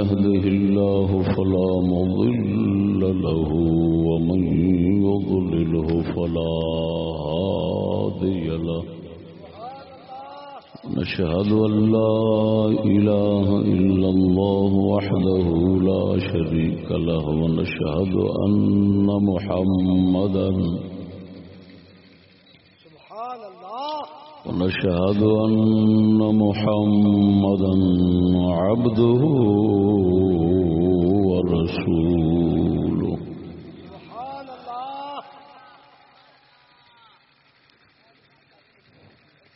يهده الله فلا مضل له ومن يضلله فلا هادي له. نشهد أن لا إله إلا الله وحده لا شريك له ونشهد أن محمدا سبحان الله ونشهد أن محمدا عبده ورسوله. سبحان الله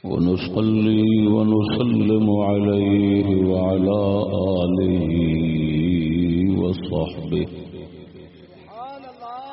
ونصلي ونسلم عليه وعلى آله وصحبه سبحان الله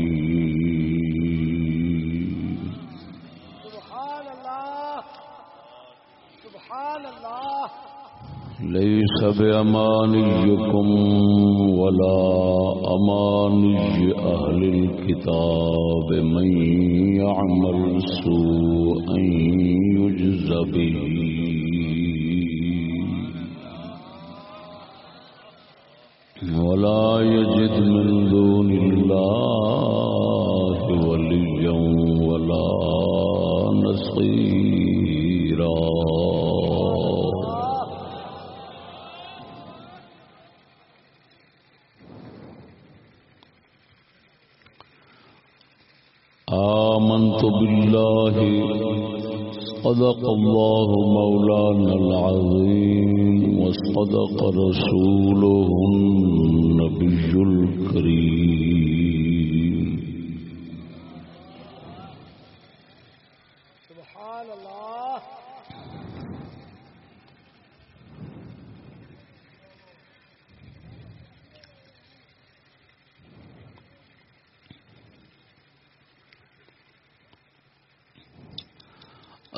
ليس بأمانيكم ولا أماني أهل الكتاب من يعمل سوءا يجز به. ولا يجد من دون الله آمنت بالله. صدق الله مولانا العظيم وصدق رسوله النبي الكريم سبحان الله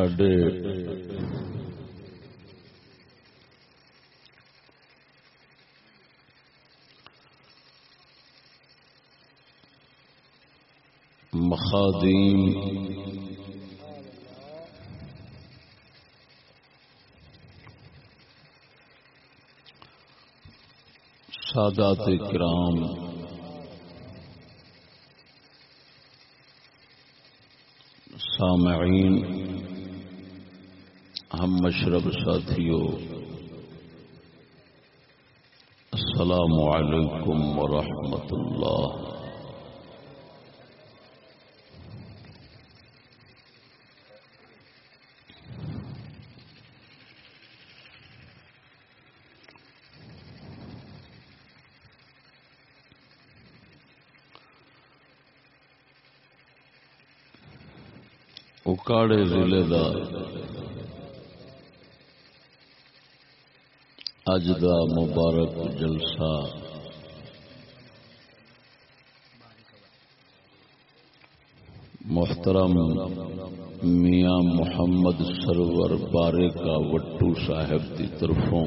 الله ਸਾਡੇ مخادیم سادات کرام سامعین ہم مشرب ساتھیوں السلام علیکم ورحمۃ اللہ۔ اکاڑے ضلع دا اج دا مبارک جلسہ۔ محترم میاں محمد سرور بارے کا وٹو صاحب کی طرفوں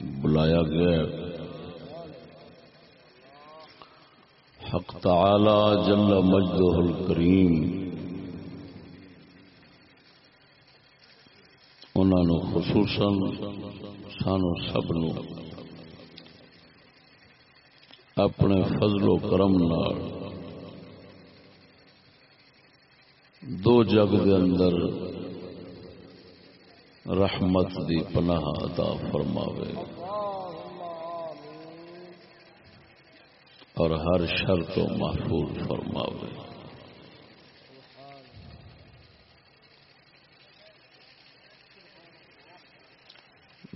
بلایا گیا۔ حق تعالی جل مجدہ الکریم انہوں خصوصاً سانو سب نو اپنے فضل و کرم نال دو جگ دے اندر رحمت دی پناہ عطا فرماوے اور ہر شر تو محفوظ فرماوے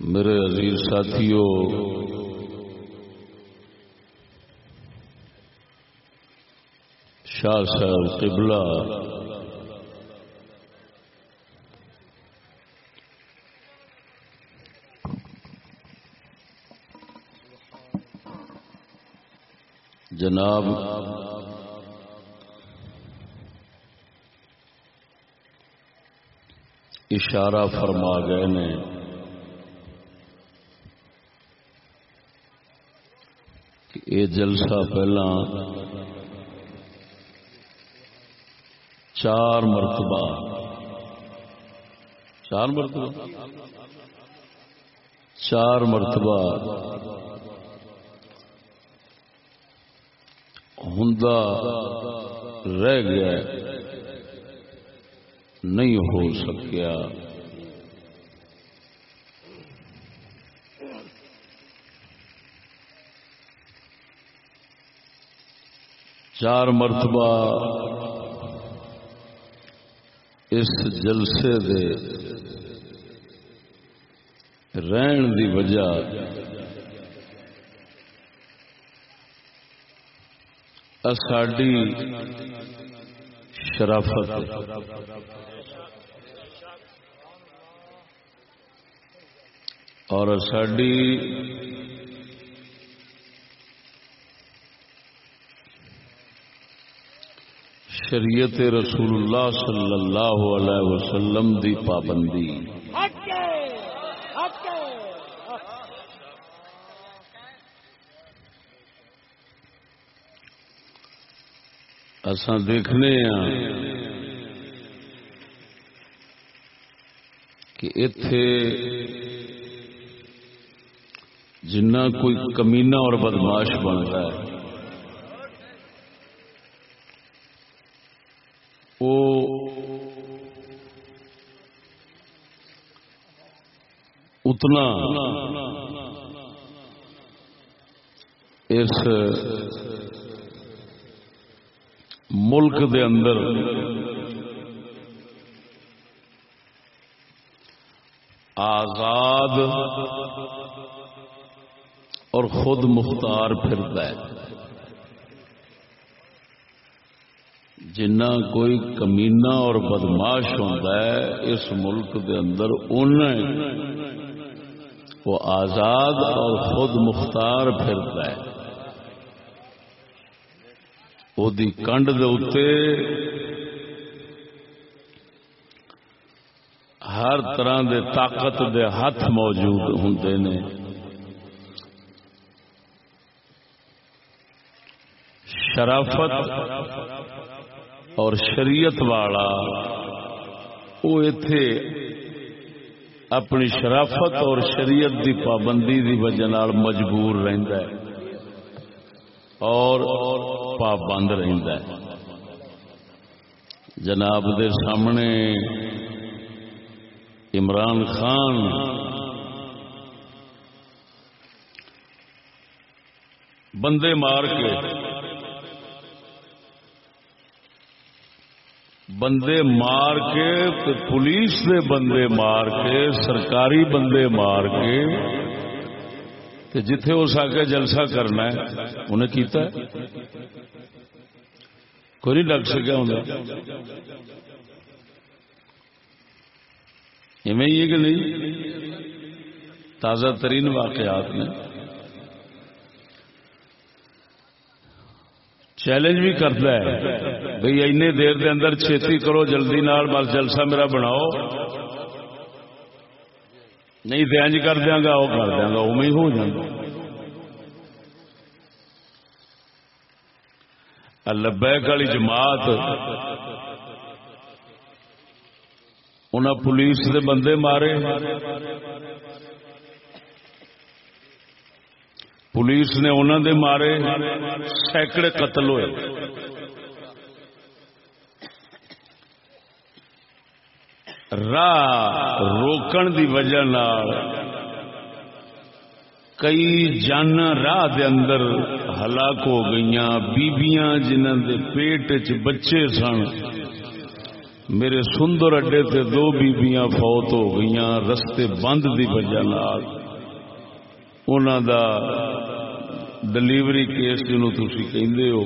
میرے عزیز ساتھیوں شاہ صاحب قبلہ جناب اشارہ فرما گئے نے کہ یہ جلسہ پہلا چار مرتبہ چار مرتبہ چار مرتبہ ہوں رہ گیا نہیں ہو سکیا۔ چار مرتبہ اس جلسے دے رہن دی وجہ ساڈی شرافت اور ساڈی شریعت رسول اللہ صلی اللہ علیہ وسلم دی پابندی۔ اساں دیکھنے ہاں کہ اتے جنہ کوئی کمینہ اور بدماش بنتا ہے وہ اتنا اس ملک دے اندر آزاد اور خود مختار پھرتا ہے۔ جنا کوئی کمینہ اور بدماش ہوتا ہے، اس ملک دے اندر ان وہ آزاد اور خود مختار پھرتا ہے۔ وہ کنڈ دے ہر طرح دے طاقت دے ہاتھ موجود ہوں نے۔ شرافت اور شریعت والا وہ اتے اپنی شرافت اور شریعت دی پابندی دی وجہ مجبور رہندا ہے اور پابند رہندا ہے۔ جناب دے سامنے عمران خان بندے مار کے بندے مار کے پولیس دے بندے مار کے، سرکاری بندے مار کے، تے جتھے اس آگے جلسہ کرنا ہے، انہیں کیتا ہے؟ کوئی نہیں ڈک سکیا ہوں یہ کہ نہیں؟ تازہ ترین واقعات نے۔ چیلنج بھی کرتا ہے। بھئی اینے دیر دے اندر چھیتی کرو جلدی نال، بس جلسہ میرا بناؤ। نہیں تو انج کر دیا گا وہ کر دیا گا وہ ہی ہو جائے لبیک والی جماعت انہیں پولیس دے بندے مارے۔ پولیس نے انہوں دے مارے، سینکڑے قتل ہوئے۔ راہ روکن دی وجہ نال کئی جانا راہ دے اندر ہلاک ہو گئی بیبیاں جنہوں دے پیٹ چ بچے سن۔ میرے سندر اڈے تے دو بیبیاں فوت ہو گئی رستے بند دی وجہ نال۔ انہوں دا ڈلیوری کیس جنوں تھی کہندے ہو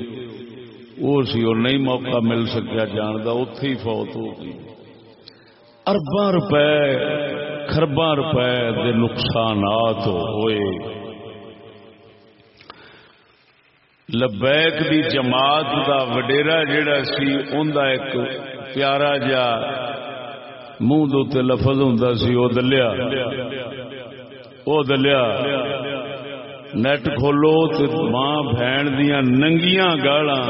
وہ سی اور نہیں موقع مل سکیا جان دا اتے ہی فوت ہو گئی ارباں روپے خرباں روپے دے نقصانات ہوئے لبیک دی جماعت دا وڈیرا جڑا سی ان دا ایک پیارا جا منہ دوتے لفظ ہوں سی وہ دلیا وہ دلیا نیٹ کھولو تو ماں بہن دیا ننگیاں گالا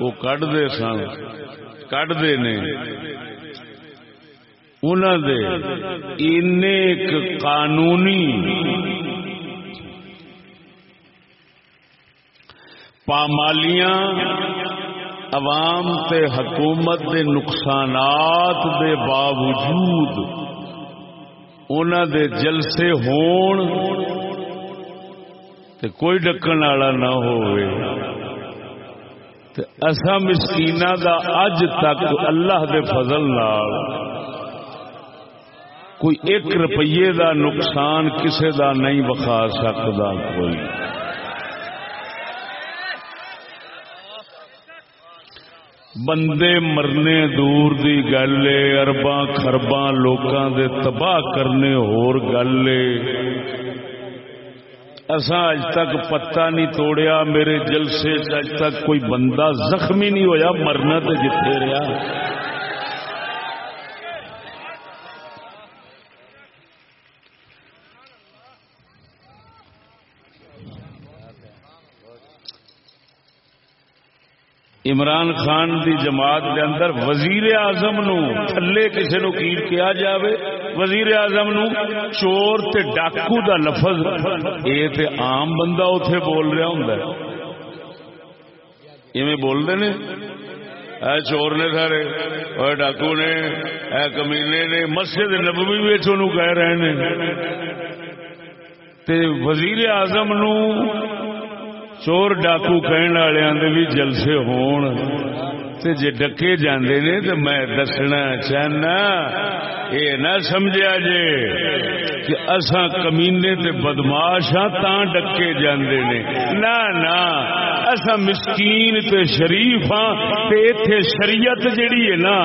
وہ کٹتے سن کٹتے نے۔ انہوں دے ایک قانونی پامالیاں عوام تے حکومت دے نقصانات دے باوجود انہوں دے جلسے ہون تے کوئی ڈکن والا نہ ہوئے۔ تے اسا مسکینہ دا اج تک اللہ دے فضل نال کوئی ایک روپیے دا نقصان کسے دا نہیں بخا سکتا کوئی۔ بندے مرنے دور دی گل ارباں خرباں، لوکاں دے تباہ کرنے ہور گل اساں اج تک پتہ نہیں توڑیا، میرے جلسے اج تک کوئی بندہ زخمی نہیں ہویا، مرنا تے جتھے رہا عمران خان دی جماعت دے اندر وزیر اعظم نو تھلے کسے نو کیل کیا جاوے؟ وزیر اعظم نو چور تے ڈاکو دا لفظ اے تے عام بندہ اوتھے بول رہا ہوندا ہے۔ ایویں بول دے نے؟ اے چور نے سارے، اے ڈاکو نے، اے کمینے نے، مسجد نبوی وچ اونوں کہہ رہے نے۔ تے وزیر اعظم نو چور ڈاکو کہنے والے بھی جلسے ہون۔ تے جے ڈکے جاندے نے تو میں دسنا چاہنا یہ نہ سمجھا جے کہ اساں کمینے تے بدماش ہاں تاں ڈکے جاندے نے۔ نہ نہ، اساں مسکین تے شریف ہاں تے ایتھے شریعت جڑی ہے نا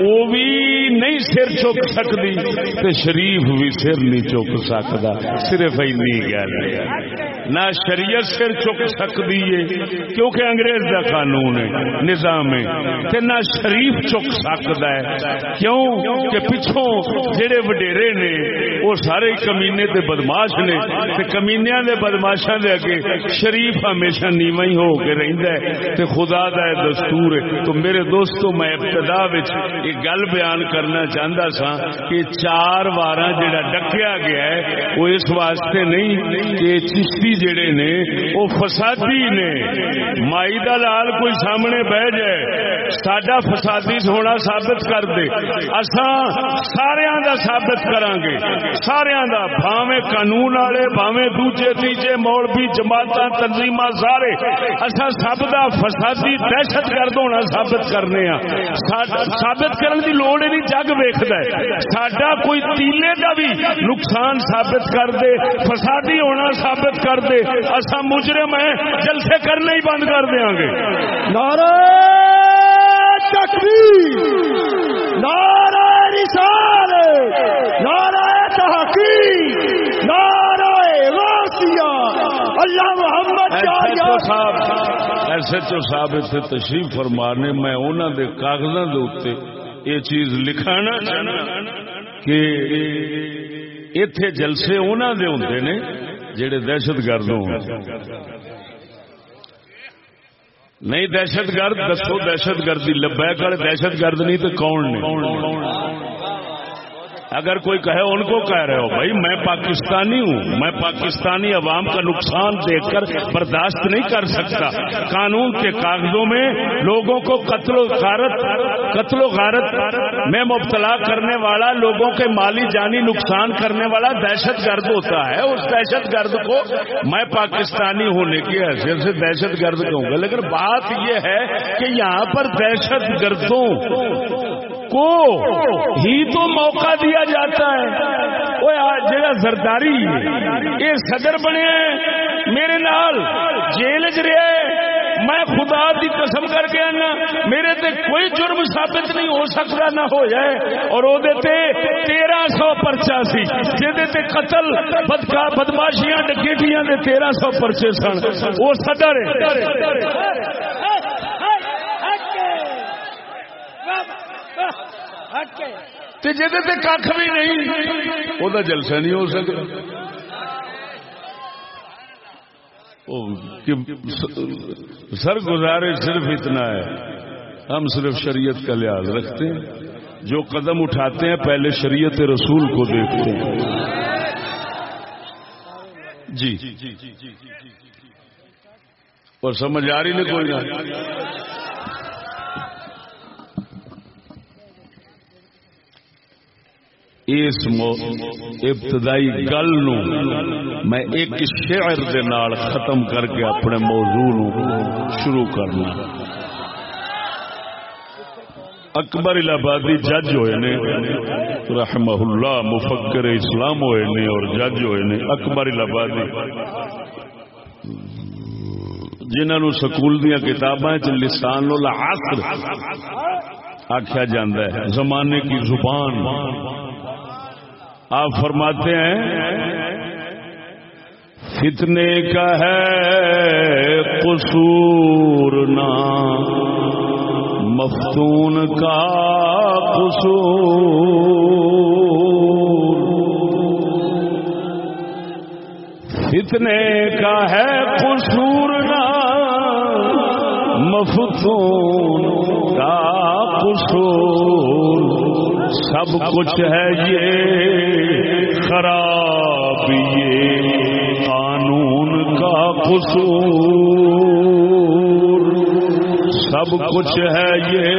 وہ بھی نہیں سر چک سکتی تے شریف بھی سر نہیں چک سکتا صرف اینی گل نہ شریعت سر چک سکتی ہے، کیونکہ انگریز کا قانون ہے، نظام ہے تے نہ شریف چک سکتا ہے۔ کیوں؟ کہ پچھوں جڑے وڈیرے نے، وہ سارے کمینے تے بدماش نے۔ تے کمینیاں دے بدماشاں دے اگے شریف ہمیشہ نیواں ہی ہو کے رہندا ہے۔ تے خدا دا دستور ہے۔ تو میرے دوستو، میں ابتدا وچ ایک گل بیان کرنا چاہتا سا کہ چار وار جڑا ڈکیا گیا ہے، وہ اس واسطے نہیں کہ چشتی جڑے نے، وہ فسادی نے۔ مائی دا لال کوئی سامنے بہ جائے۔ سڈا فسادی ہونا ثابت کر دے۔ اساں سارا دا ثابت کران گے سارا دا، بھاویں قانون والے، بھاویں دوجے، تیجے مولوی جماعت تنظیم سارے۔ اساں سب دا فسادی دہشت گرد ہونا ثابت کرنے ہاں ثابت کرن دی لوڑ ہی نہیں، جگ ویکھدا ہے۔ ساڈا کوئی تیلے دا بھی نقصان ثابت کر دے، فسادی ہونا ثابت کر دے۔ اسا مجرم ہیں، جلسے کرنا ہی بند کر دیاں گے۔ نعرہ تکبیر۔ نعرہ رسالت نعرہ تحقیق نعرہ غوثیہ اللہ محمد صاحب ایس ایچ او صاحب اتنے تشریف فرمانے میں انہوں دے کاغذوں دے اتنے یہ چیز لکھانا کہ اتے جلسے انہوں دے ہوندے نے جڑے دہشت گرد ہوں نہیں دہشت گرد دسو دہشت گردی لبا کر دہشت گرد نہیں تو کون نے؟ اگر کوئی کہے ان کو کہہ رہے ہو، بھائی میں پاکستانی ہوں، میں پاکستانی عوام کا نقصان دیکھ کر برداشت نہیں کر سکتا۔ قانون کے کاغذوں میں لوگوں کو قتل و غارت، قتل و غارت میں مبتلا کرنے والا، لوگوں کے مالی جانی نقصان کرنے والا دہشت گرد ہوتا ہے۔ اس دہشت گرد کو میں پاکستانی ہونے کی حیثیت سے دہشت گرد کہوں گا۔ لیکن بات یہ ہے کہ یہاں پر دہشت گردوں کو ہی تو موقع دیا جاتا ہے وہ جڑا زرداری یہ صدر بنے میرے نال جیل چ رہے میں خدا دی قسم کر کے آنا میرے تے کوئی جرم ثابت نہیں ہو سکتا نہ ہو جائے اور وہ تیرہ سو پرچا سی جی قتل بدکا بدماشیاں ڈکیٹیاں دے تیرہ سو پرچے سن وہ صدر ہے جی کھ بھی نہیں وہ جلسہ نہیں ہو سکتا سر گزارے صرف اتنا ہے، ہم صرف شریعت کا لحاظ رکھتے ہیں۔ جو قدم اٹھاتے ہیں، پہلے شریعت رسول کو دیکھتے ہیں۔ جی۔ اور سمجھ آ رہی نہیں کوئی نہ اس ابتدائی گل نو میں ایک شعر دے نال ختم کر کے اپنے موضوع نو شروع کرنا۔ اکبر الہبادی جج ہوئے نے رحمہ اللہ مفکر اسلام ہوئے نے اور جج ہوئے نے۔ اکبر الہبادی جنہوں سکول دیا کتاباں لسان العصر آخیا جاندہ ہے، زمانے کی زبان۔ آپ فرماتے ہیں، فتنے کا ہے قصور نہ، مفتون کا قصور۔ فتنے کا ہے قصور نہ، مفتون کا قصور۔ سب کچھ ہے یہ خراب، یہ قانون کا قصور۔ سب کچھ ہے یہ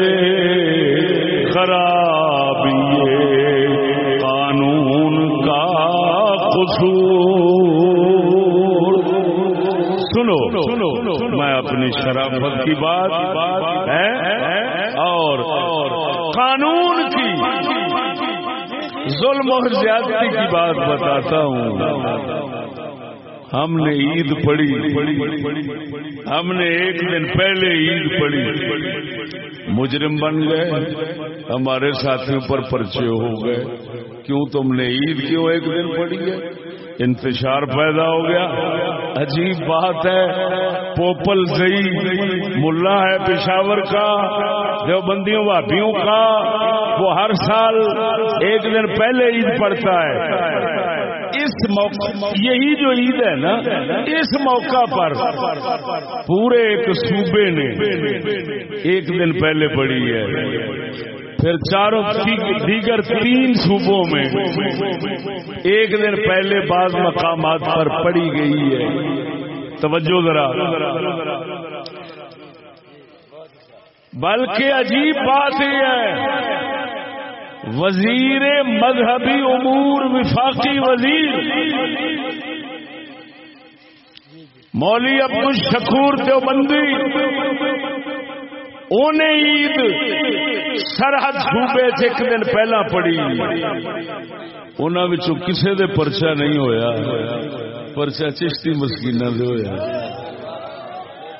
خراب، یہ قانون کا قصور۔ سنو سنو، میں اپنی شرافت کی بات ہے اور قانون کی ظلم اور زیادتی کی بات بتاتا ہوں۔ ہم نے عید پڑھی۔ ہم نے ایک دن پہلے عید پڑھی۔ مجرم بن گئے۔ ہمارے ساتھیوں پر پرچے ہو گئے۔ کیوں تم نے عید کیوں ایک دن پڑھی ہے؟ انتشار پیدا ہو گیا۔ عجیب بات ہے۔ پوپل زئی، ملا ہے پشاور کا۔ جو بندیوں بھابیوں کا، وہ ہر سال ایک دن پہلے عید پڑتا ہے۔ اس موقع، یہی جو عید ہے نا، اس موقع پر پورے ایک صوبے نے ایک دن پہلے پڑی ہے۔ پھر چاروں دیگر تین صوبوں میں ایک دن پہلے بعض مقامات پر پڑی گئی ہے۔ توجہ ذرا۔ بلکہ عجیب بات یہ ہے، وزیر مذہبی امور، وفاقی وزیر۔ مولی ابو شکور دیوبندی انہیں عید سرحد صوبے ایک دن پہلا پڑی انہوں کسے دے پرچا نہیں ہویا پرچا چشتی مسکین دے ہویا۔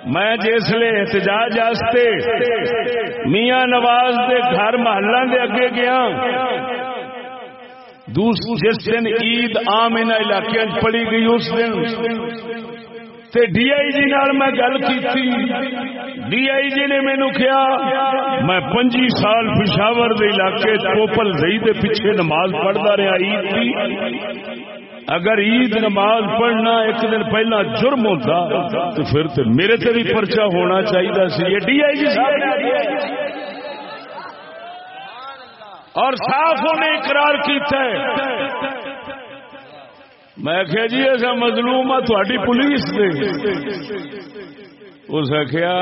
میں جسے احتجاج آستے میاں نواز دے گھر محلہ دے اگے گیا جس دن عید عام ان علاقے پڑی گئی، اس دن تے ڈی آئی جی نال میں گل کی ڈی آئی جی نے مینو کیا میں پنجی سال پشاور دے علاقے پوپل دئی دے پیچھے نماز پڑھتا رہا عید کی اگر عید نماز پڑھنا ایک دن پہلا جرم ہوتا، تو پھر تو میرے تے بھی پرچہ ہونا چاہیے سی۔ یہ ڈی آئی جی اور صاف نے اقرار کیتا ہے۔ میں کہ جی ایسا مظلوم ہے تھوڑی پولیس نے اس آخیا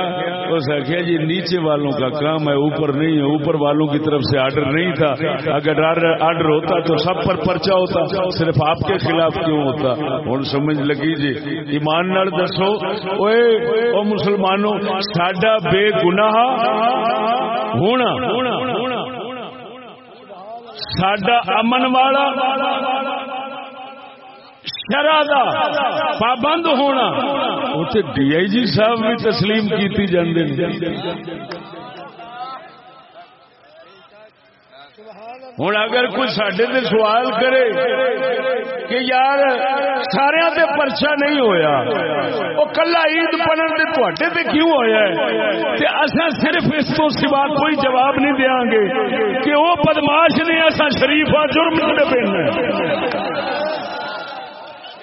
اس آخیا جی نیچے والوں کا کام ہے، اوپر نہیں ہے، اوپر والوں کی طرف سے آرڈر نہیں تھا۔ اگر آرڈر ہوتا تو سب پر پرچا ہوتا، صرف آپ کے خلاف کیوں ہوتا؟ ہوں سمجھ لگی جی؟ ایمان نال دسو اوے او مسلمانوں، ساڈا بے گناہ ہونا، ساڈا امن والا شرح پابند ہونا۔ اتنے ڈی آئی جی صاحب بھی تسلیم کی ہوں اگر کوئی سڈے تے سوال کرے کہ یار سارا تے پرچا نہیں ہویا وہ کلا عید پڑھن تے تے تے کیوں ہویا ہے؟ تے اصا صرف اس کو سوا کوئی جواب نہیں دیا گے کہ وہ بدماش نے اصا شریف آ جرم نہیں پہننا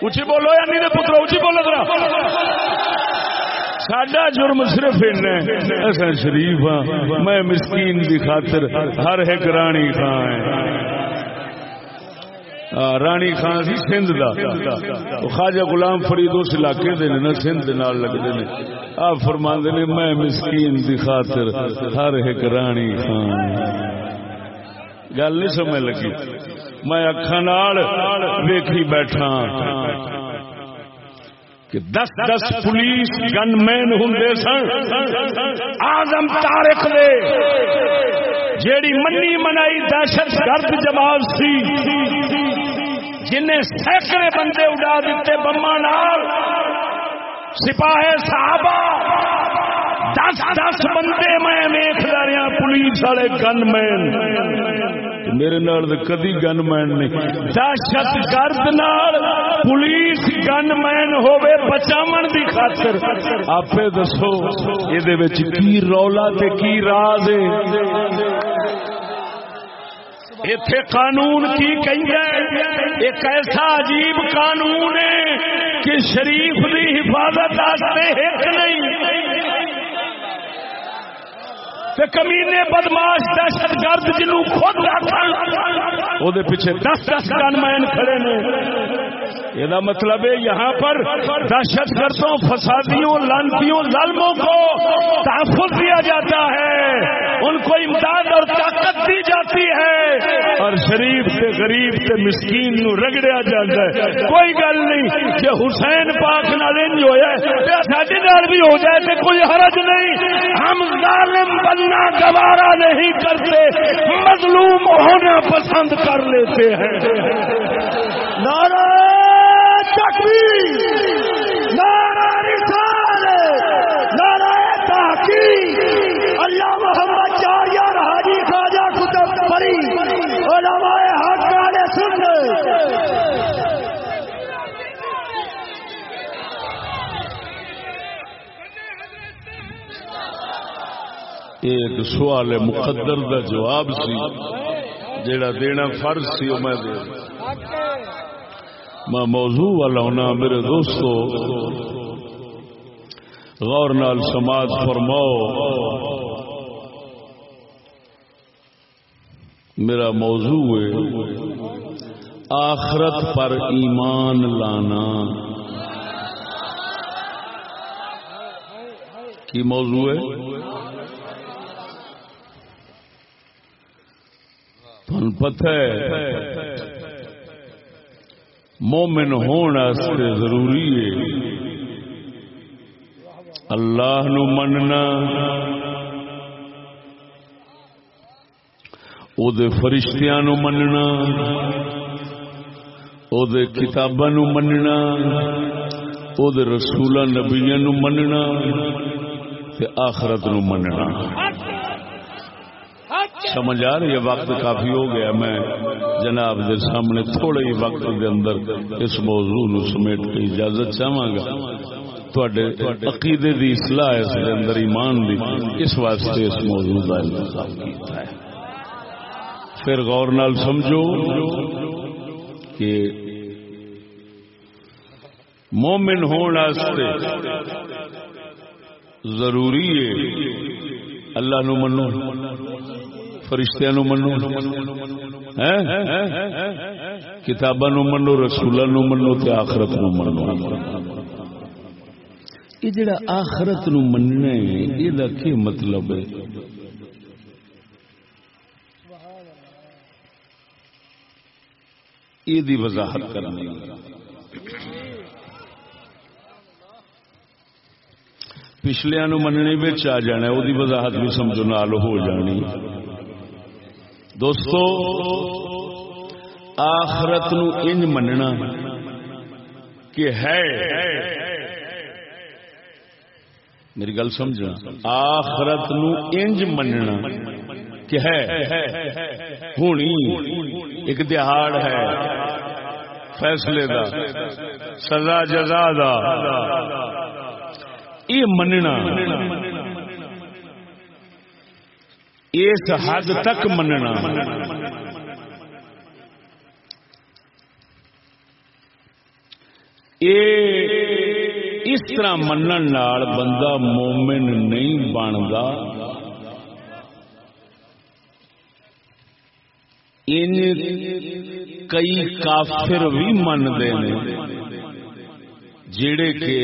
اچھی بولو یا نہیں پترو اچھی بولو ذرا۔ سڈا جرم صرف ایسا شریف ہاں میں مسکین کی خاطر ہر ایک رانی خان رانی خان سی سندھ کا خواجہ غلام فرید اس علاقے دے نا سندھ نال لگتے ہیں آپ فرما نے، میں مسکین کی خاطر ہر ایک رانی خان گل نہیں سمجھ لگی۔ میں اکھان ویکھی بیٹھا۔ کہ دس دس پولیس گن مین ہوں سن۔ آزم تارک دے۔ جیڑی منی منائی دہشت گرد جماعت سی، جنہیں سینکڑے بندے اڈا دیتے بما نال سپاہے صحابہ۔ دس دس بندے میں ویخ رہا، پولیس والے گن مین میرے نال کدی گن مین نہیں۔ دہشت گرد نال پولیس گن مین ہوے بچاون دی خاطر۔ آپ دسو یہ کی رولا تے کی راز ہے؟ اتے قانون کی کہیں ایک ایسا عجیب قانون ہے کہ شریف دی حفاظت ایک نہیں۔ کمینے بدماش دہشت گرد جنو خود رکھ پیچھے دس دس گن مین کھڑے نے۔ یہ مطلب ہے یہاں پر دہشت گردوں، فسادیوں، لانتیوں، ظالموں کو تحفظ دیا جاتا ہے۔ ان کو امداد اور طاقت دی جاتی ہے۔ اور شریف سے غریب سے مسکین نو رگڑیا جاتا ہے۔ کوئی گل نہیں کہ حسین پاک نال انج ہویا ہے ساڈے نال بھی ہو جائے تو کوئی حرج نہیں۔ ہم ظالم بننا گوارا نہیں کرتے، مظلوم ہونا پسند کر لیتے ہیں۔ نعرہ تکبیر، نعرہ نعرہ تحقیق اللہ محمد حاجی خواجہ کتب پری علماء حق والے سن ایک سوال مقدر دا جواب سی، جیڑا دینا فرض سی وہ میں دے میں موضوع والا ہونا میرے دوستو، غور نال سماج فرماؤ۔ میرا موضوع ہے آخرت پر ایمان لانا۔ کی موضوع ہے؟ پتہ ہے مومن ہونے ضروری ہے۔ اللہ نو مننا۔ او دے فرشتیاں نو مننا۔ او دے کتاباں نو مننا۔ او دے رسولاں نبیاں نو مننا۔ تے آخرت نو مننا۔ سمجھ آ رہی ہے، وقت کافی ہو گیا میں جناب دے سامنے تھوڑے ہی وقت دے اندر اس موضوع نو سمیٹ کے اجازت چاہوں گا۔ عقیدے دی اصلاح اس دے اندر ایمان دی۔ اس واسطے اس موضوع کا انتخاب کیتا ہے۔ پھر غور نال سمجھو کہ مومن ہونے ضروری ہے، اللہ نو منو۔ فرشتہ نو منو کتاباں نو منو رسولوں نو منو تے آخرت نو منو۔ یہ جڑا آخرت نو مننا ہے یہ کی مطلب ہے؟ یہ وضاحت کرنی پچھلیا نو مننے آ جانا وہ وضاحت بھی سمجھو نال ہو جانی دوستو، آخرت نو انج مننا کہ ہے۔ میری گل سمجھنا آخرت نو انج مننا کہ ہے۔ ہونی ایک دہاڑ ہے۔ فیصلے دا، سزا جزا دا۔ یہ مننا۔ اس حد تک مننا۔ اس طرح من بندہ مومن نہیں بنتا ان کئی کافر بھی منتے ہیں جڑے کہ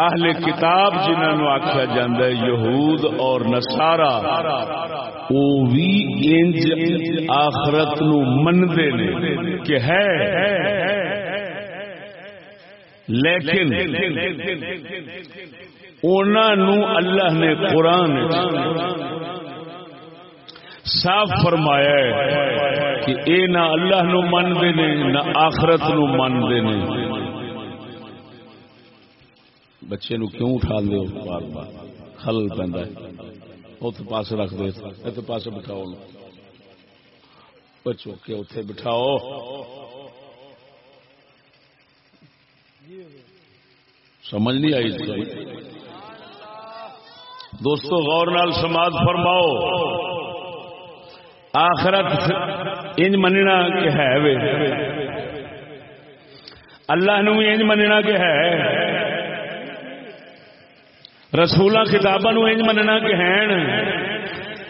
اہل کتاب جنہوں آخیا جا یہود اور نسارا وہ بھی انج آخرت نو منتے نے کہ ہے۔ لیکن انہوں اللہ نے قرآن صاف فرمایا ہے کہ اے نہ اللہ نو منتے نے، نہ آخرت نو منتے نے۔ بچے نو کیوں اٹھا دے بار بار۔ خلل پہ ات پاس رکھ دے۔ ات پاس بٹھاؤ بچوں کے اتے بٹھاؤ۔ سمجھ نہیں آئی دوستو، غور نال سماج فرماؤ۔ آخرت انج مننا کہ ہے وے۔ اللہ نو انج مننا کہ ہے۔ رسولہ کتاباں انج مننا کہ ہیں۔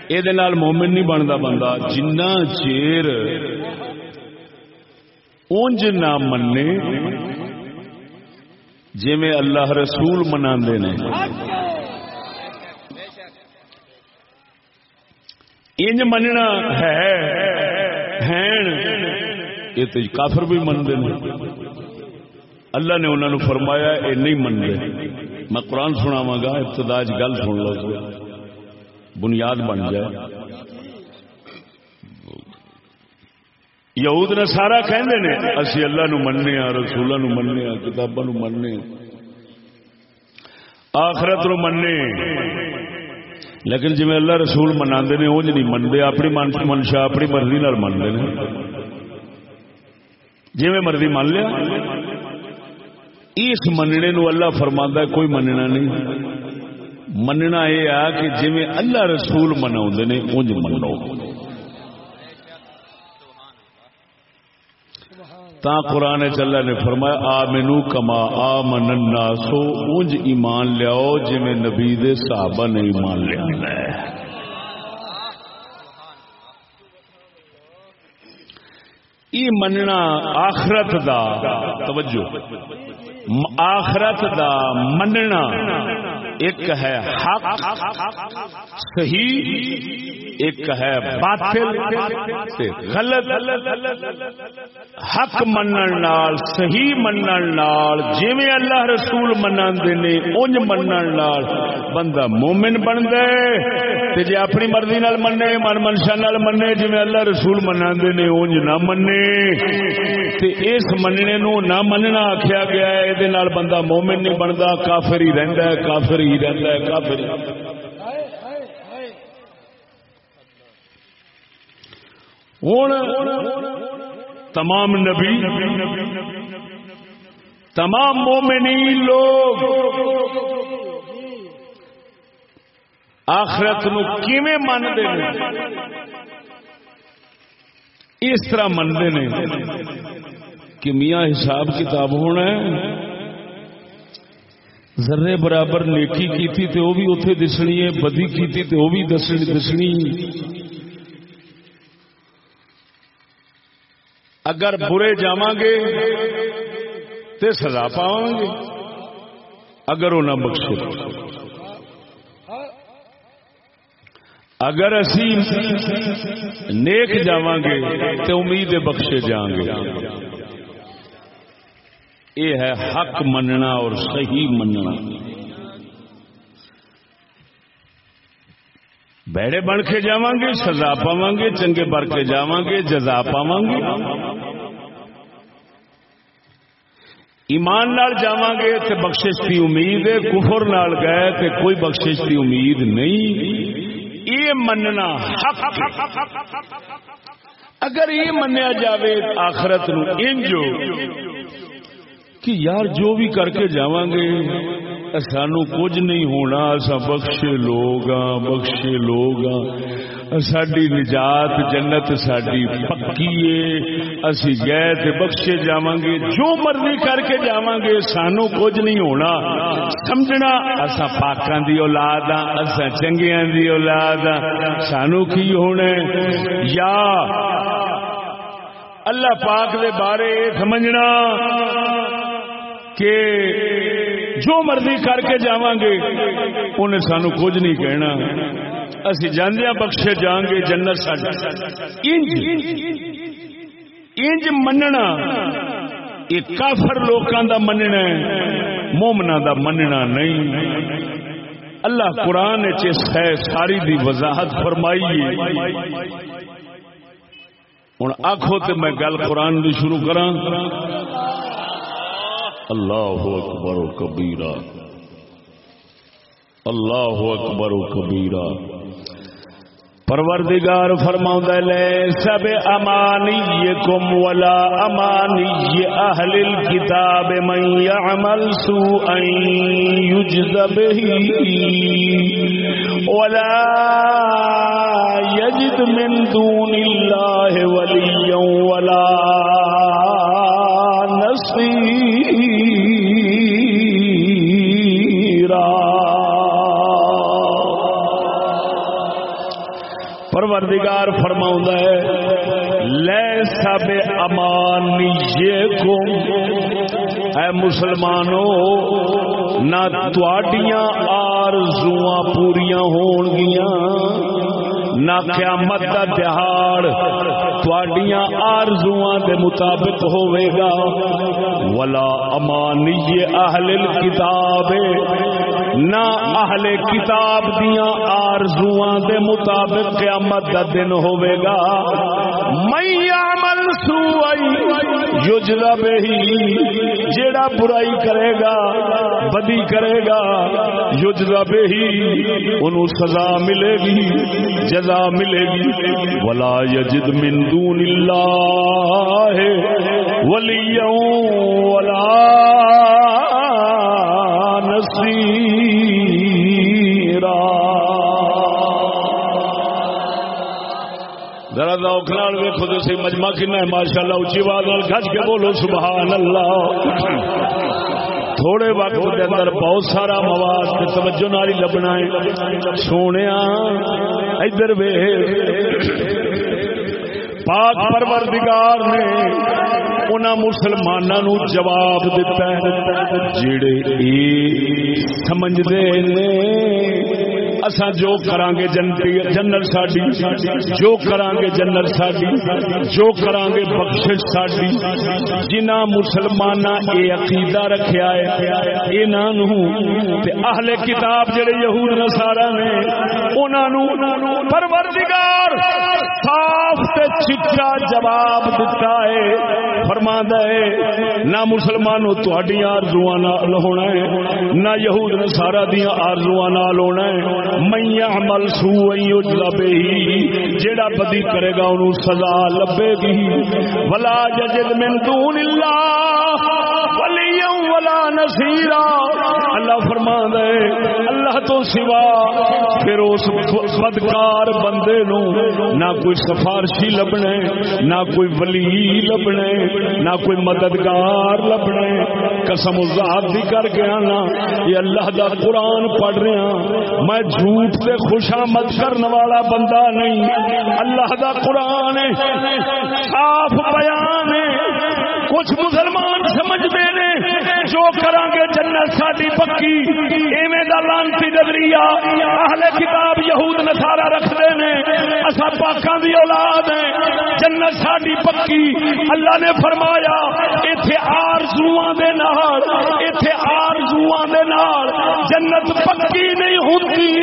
یہ مومن نہیں بنتا بندہ، جنہ چیر اونج نہ منے۔ جی میں اللہ رسول منا انج مننا ہے یہ تو کافر بھی منتے اللہ نے انہوں نے فرمایا یہ نہیں منگے میں قرآن سناوا گا، ابتدا گل سن لو۔ بنیاد بن جائے۔ یہود نے سارا کہندے نے، اسی اللہ نو مننے ہاں رسولوں نو مننے ہاں کتاباں نو مننے ہاں۔ آخرت نو مننے۔ لیکن جی اللہ رسول منا نے انج نہیں منتے اپنی منشا اپنی مرضی نال منتے جی مرضی من لیا۔ اس مننے نو اللہ فرما کوئی مننا نہیں۔ مننا یہ آ کہ جی اللہ رسول منا نے انج منو۔ تا قرآن چلا نے فرمایا آ مینو کما آ مننا سو انج ایمان لیاؤ جی نبی دے صحابہ نے ایمان لیا یہ مننا آخرت دا، توجہ۔ آخرت دا مننا ایک ہے حق، صحیح، ایک ہے باطل غلط۔ حق منن نال، صحیح منن نال، جویں اللہ رسول مناندے نے انج منن نال بندہ مومن بندا ہے۔ تے جے اپنی مرضی نال مننے، من منشا نال مننے، جویں اللہ رسول مناندے نے انج نہ مننے۔ تے اس مننے نو نہ مننا آکھیا گیا ہے دے نال بندہ مومن نہیں بندا، کافر ہی رہندا ہے، کافر ہی رہندا ہے، کافر ہوں تمام نبی، تمام مومنی لوگ آخرت نو کیویں منتے ہیں اس طرح منتے ہیں کہ میاں حساب کتاب ہونا ہے ذرے برابر نیکی کیتی تے وہ بھی اتے دسنی ہے، بدی کیتی تے وہ بھی دسنی دسنی۔ اگر برے جاواں گے تے سزا پاواں گے، اگر وہ نہ بخشے۔ اگر اسی نیک جاواں گے تے امید بخشے جاؤں گے۔ یہ ہے حق مننا اور صحیح مننا۔ بیڑے بن کے جا گے، سزا پاو گے، چنگے بر کے جا گے، جزا پاو گے۔ ایمان نال جا گے تو بخشش کی امید ہے، کفر نال گئے تو کوئی بخشش کی امید نہیں۔ یہ مننا حق۔ اگر یہ منیا جاوے، آخرت نو انجو۔ کہ یار جو بھی کر کے جا گے سانو کچھ نہیں ہونا اصا بخشے لوگ ہاں بخشے لوگ ہاں۔ ساری نجات جنت ساری پکی ہے اسی گئے تے بخشے جا گے جو مرضی کر کے جا گے سانو کچھ نہیں ہونا۔ سمجھنا اصا پاکاں دی اولاد ہاں اصا چنگیاں دی اولاد ہاں۔ سانو کی ہونا یا اللہ پاک دے بارے سمجھنا۔ کہ جو مرضی کر کے جا گے، انہیں سانو کچھ نہیں کہنا۔ اسی جاندیا ہاں بخشے جان گے جنت انج انج مننا یہ کافر لوکاں دا مننا ہے مومنا دا مننا نہیں۔ اللہ قرآن ہے ساری دی وضاحت فرمائی ہوں آخو تو میں گل قرآن دی شروع کرا اللہ اکبر و کبیرہ۔ اللہ اکبر و کبیرہ۔ پروردگار فرما لے سب امانی کم ولا امانی اہل الكتاب من يعمل سوءا يجذب ولا يجد من دون الله وليا ولا پروردگار فرما لے سب امانی کو اے مسلمانوں نہ تواڈیاں آرزواں پوریاں ہون گیاں نہ قیامت کا دہاڑ تھوڑیاں آرزواں دے مطابق ہوئے گا۔ ولا امانی اہل الکتاب نہ اہل کتاب دیا آرزواں دے مطابق قیامت دا دن ہوئے گا۔ میں سوئی یجلا بہی، جیڑا برائی کرے گا، بدی کرے گا، یجلا بہی، انہوں سزا ملے گی، جزا ملے گی۔ ولا یجد من دون اللہ ولیوں ولا نال ویکھو تے سی مجمع کنا ہے، ماشاءاللہ، اونچی آواز نال کھج کے بولو سبحان اللہ تھوڑے وقت دے اندر بہت سارا مواد تے توجہ نال لبنا ہے۔ سونیا، ادھر ویکھ۔ پاک پروردگار نے انہاں مسلماناں جواب دیتا ہے۔ جڑے اے سمجھدے نے اسا جو کران گے جنتی جنت ساڈی، جو کران گے جنت ساڈی، جو کران گے بخشش ساڈی جنہ مسلماناں اے عقیدہ رکھیا ہے، انہاں نو تے اہل کتاب جڑے یہود نصارا نے، انہاں نو پروردگار صاف تے چٹا جواب دیتا ہے، فرماندا ہے، نہ مسلمانوں تہاڈیاں آرزواں نال ہونا ہے، نہ یہود نصارا دیاں آرزواں نال ہونا ہے عمل سو لبے جیڑا بدی کرے گا انہوں سزا لبے گی۔ ولا ججد من دون اللہ نصیرا اللہ فرما دے اللہ تو سوا پھر اس بدکار بندے نو نہ کوئی سفارشی لبنے، نہ کوئی ولی لبنے، نہ کوئی مددگار لبنے۔ قسم ذات دی کر کے آنا، یہ اللہ دا قرآن پڑھ رہا میں جھوٹ سے خوشامد کرنے والا بندہ نہیں، اللہ دا قرآن صاف بیان ہے۔ کچھ مسلمان سمجھتے ہیں جو کریں گے جنت ساری پکی، ایویں دا لانتی نظریہ اہل کتاب یہود نسارا رکھتے ہیں۔ اصا پاکاں دی اولاد ہیں، جنت ساری پکی۔ اللہ نے فرمایا، ایتھے آرزواں دے نال، ایتھے آرزواں دے نال جنت پکی نہیں ہوندی،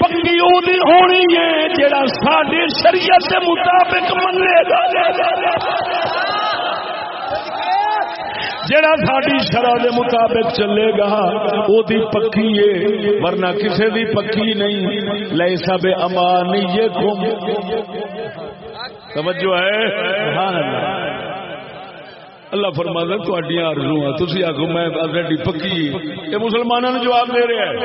پکی اودی ہونی ہے جڑا ساڈی شریعت دے مطابق منے گا۔ جڑا ساری شرح دے مطابق چلے گا وہ پکی ہے۔ ورنہ کسی دی پکی نہیں۔ لے سب امان یہ گم توجہ ہے؟ اللہ۔ فرما دے تھوڑی آرزو تھی آگو میں آلریڈی پکی یہ مسلمانوں نے جواب دے رہے ہیں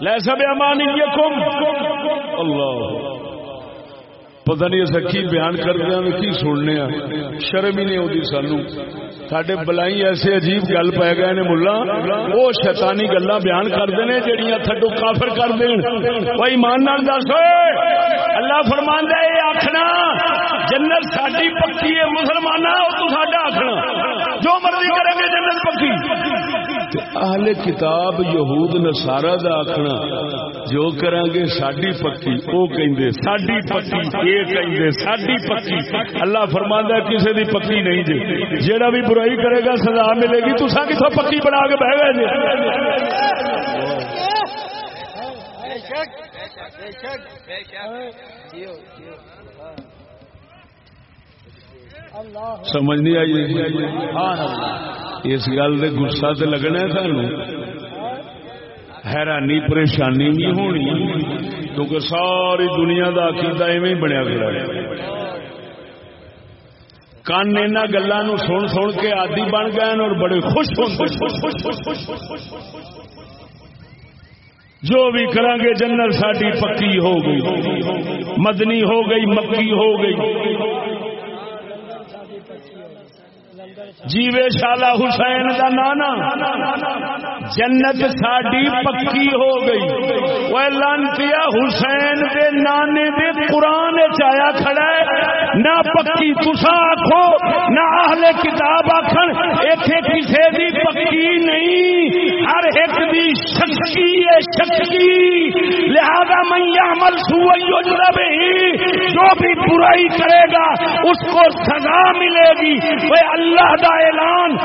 لے سب امان یہ گم اللہ۔ پتہ نہیں اصا کی بیان کرتے ہیں کی سننے شرم ہی نہیں ہوتی سانو سڈے بلائی ایسے عجیب گل پی گئے نے ملا وہ شیطانی گلا بیان کرتے ہیں جہیا تھڈو کافر کر دین بھائی مان دس اللہ فرمان ہے یہ آخنا جنت ساری پکی ہے مسلمان تو ساڈا آخنا جو مرضی کریں گے جنت پکی اہل کتاب یہود نسارا دا آخنا جو کریں گے ساری پکی وہ کہیں ساری پکی یہ کہیں ساری پکی۔ اللہ فرما کسی دی پکی نہیں جی۔ جہاں بھی برائی کرے گا، سزا ملے گی۔ تو کتوں پکی بنا کے بہ گئے جی؟ بے شک بے شک سمجھ نہیں آئی اس گل سے گسا تو لگنا سانو۔ حیرانی پریشانی بھی ہونی کیونکہ ساری دنیا کا عقیدہ ایویں بنیا گیا کن ان گلوں سن سن کے آدی بن گئے اور بڑے خوش جو بھی کریں گے جنرل ساری پکی ہو گئی۔ مدنی ہو گئی مکی ہو گئی۔ جیوے شالا حسین کا نانا۔ جنت ساڈی پکی ہو گئی۔ وہ لانتیا حسین دے نانے دے قرآن چایا کھڑا ہے۔ نہ پکی تسا آخو نہ اہل کتاب آخر اتنے کسی دی پکی نہیں۔ ہر ایک دی شکی ہے شکی لہذا میں عمل سوئی جو بھی برائی کرے گا، اس کو سزا ملے گی۔ وہ اللہ دا اعلان،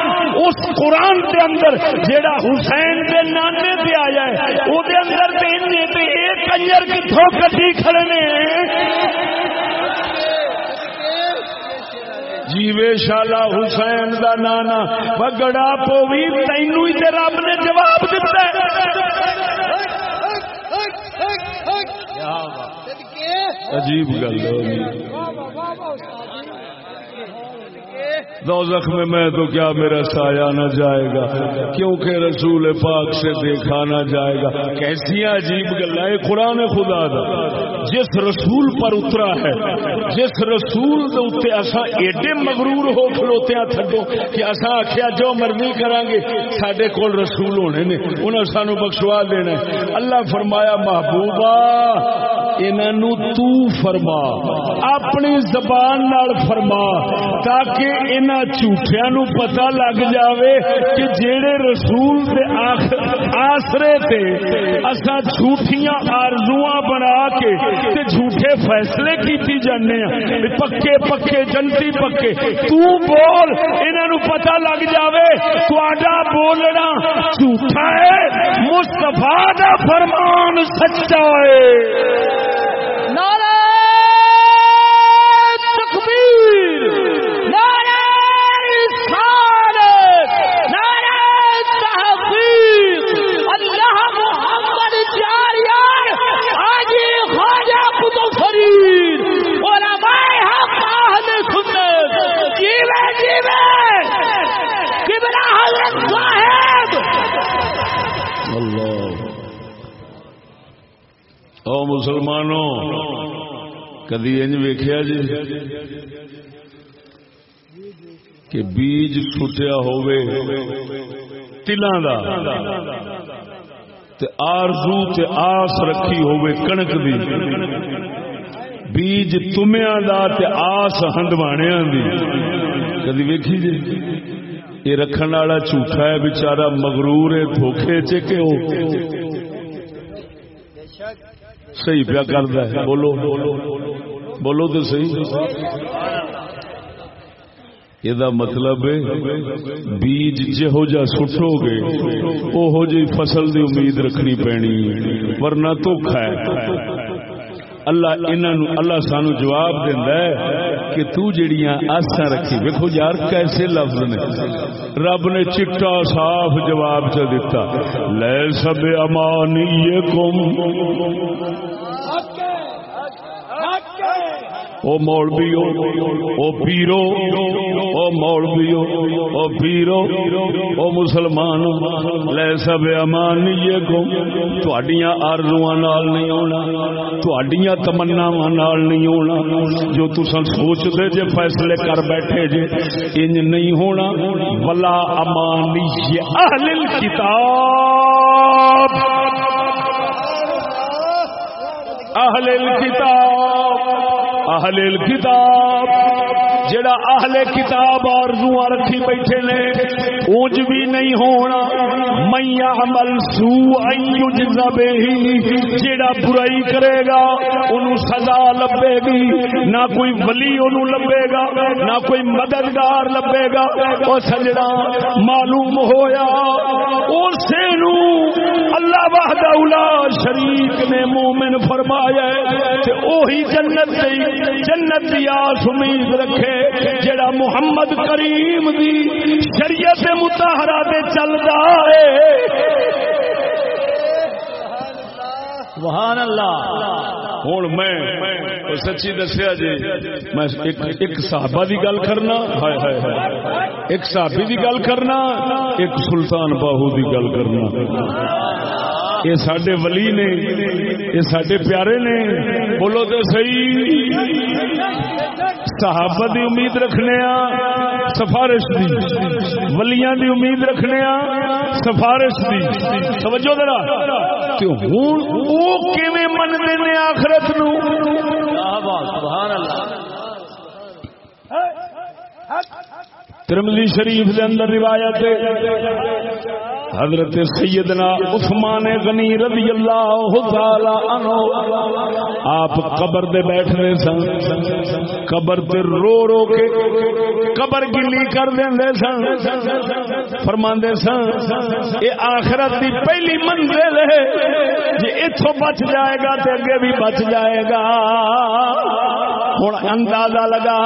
اس قرآن کے اندر جیڑا حسین کے نانے پہ آیا ہے وہ اندر ایک کنجر کی کتوں کٹی کھڑے جیوے شالا حسین دا نانا بگڑا پوی تینو ہی رب نے جواب دیتا عجیب گل دوزخ میں میں تو کیا میرا سایہ نہ جائے گا؟ کیونکہ رسول پاک سے دیکھا نہ جائے گا؟ کیسی عجیب گلا ہے قرآن خدا دا۔ جس رسول پر اترا ہے، جس رسول دے ایڈے مغرور ہو کھلوتے ہیں تھڈو کہ اصا آخیا جو مرضی کریں گے سڈے کول رسول ہونے نے انہیں سانو بخشوا دینا اللہ فرمایا محبوبہ انہوں تو فرما، اپنی زبان نال فرما تاکہ ان جھوٹیا نو پتا لگ جاوے کہ جیڑے رسول دے آسرے تے اسا جھوٹیاں آرزواں بنا کے تے جھوٹے فیصلے کیتی جانے ہیں پکے پکے جنتی پکے تو بول انہاں نو پتا لگ جاوے تہاڈا بولنا جھوٹا ہے مصطفی دا فرمان سچا ہے او مسلمانوں کدی انج ویخیا جی کہ بیج سٹیا ہوئے تلان دا، تے آرزو تے آس رکھی ہوئے کنک دی۔ بیج تمیا دا تے آس ہندوانیا دی۔ کدی ویکھی جی؟ یہ رکھن والا جھوٹا ہے، بچارا مغرور ہے، دھوکھے چ کہ صحیح پیا کرتا ہے۔ بولو۔ بولو تو صحیح۔ یہ مطلب بیج جہو جا سٹو گے وہ جی فصل دی امید رکھنی پینی، ورنہ دھوکھا ہے۔ اللہ انہوں اللہ سانو جواب دینا ہے کہ تو جڑیاں آسا رکھی. ویکو یار کیسے لفظ نے؟ رب نے چٹا صاف جواب چ دیتا لے سب امانی کم او مولویو او پیرو، او مولویو او پیرو، او مسلمان، لے سب امانی کو تہاڈیاں آرزواں نال نہیں ہونا تہاڈیاں تمناواں نال نہیں ہونا، جو تساں سوچدے جے، فیصلے کر بیٹھے جے، انج نہیں ہونا۔ ولا امانی اہل الکتاب۔ اہل الکتاب۔ اہل الکتاب جڑا اہل کتاب آرزو رکھی بیٹھے نے، اونج بھی نہیں ہونا۔ میں عمل سو ایجزا بہی، جڑا برائی کرے گا انہوں سزا لبے گی۔ نہ کوئی ولی انہوں لبے گا، نہ کوئی مددگار لبے گا۔ او سجنا معلوم ہویا۔ اسے نو اللہ وحدہ اولا شریک نے مومن فرمایا کہ اوہی جنت دی جنت دی آس امید رکھے جڑا محمد کریم دی شریعت متحرہ دے چلدا ہے۔ سبحان اللہ ہوں میں سچی دسیا جی میں ایک صحابہ دی گل کرنا ہائے ہائے ہائے۔ ایک صحابی دی گل کرنا ایک سلطان باہو دی گل کرنا۔ یہ سڈے ولی نے، یہ سڈے پیارے نے، بولو تو صحیح۔ صحابہ دی امید رکھنے آ، سفارش دی۔ ولیاں دی امید رکھنے آ، سفارش دی۔ سمجھو ذرا۔ کہ ہوں وہ کیویں منتے نے آخرت نو؟ سبحان اللہ ترملی شریف دے اندر روایت حضرت سیدنا عثمان غنی رضی اللہ تعالی عنہ آپ قبر دے بیٹھنے سن، قبر تے رو رو کے قبر گلی کر دیندے سن۔ فرماندے سن، اے آخرت دی پہلی منزل ہے جی جے ایتھوں بچ جائے گا تے اگے بھی بچ جائے گا۔ ہن اندازہ لگا،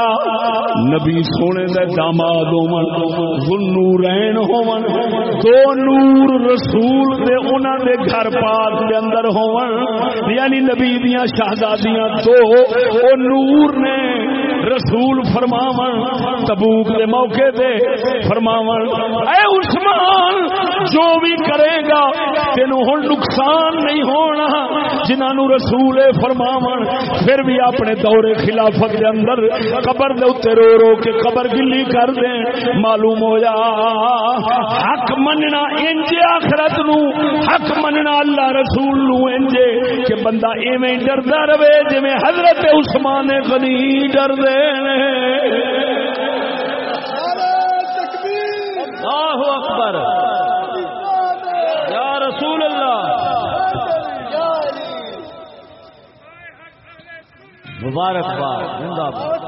نبی سونے دے داماد ہون ذنورین ہون، دو نور رسول دے انہاں دے گھر پاک دے اندر ہون یعنی نبی دیاں شہزادیاں دو او نور نے رسول فرماون، تبوک دے موقع دے فرماون، اے عثمان، جو بھی کرے گا تینوں ہن نقصان نہیں ہونا، جنہاں نو رسول فرماون، پھر بھی اپنے دور خلافت دے اندر قبر دے اوتے رو رو کے قبر گلی کر دیں، معلوم ہویا، حق مننا اے انج آخرت نو حق مننا اللہ رسول نو انج کہ بندہ ایویں ڈردا رہے جویں حضرت عثمان غنی ڈر دے اللہ اکبر۔ یا رسول اللہ۔ مبارکباد زندہ باد۔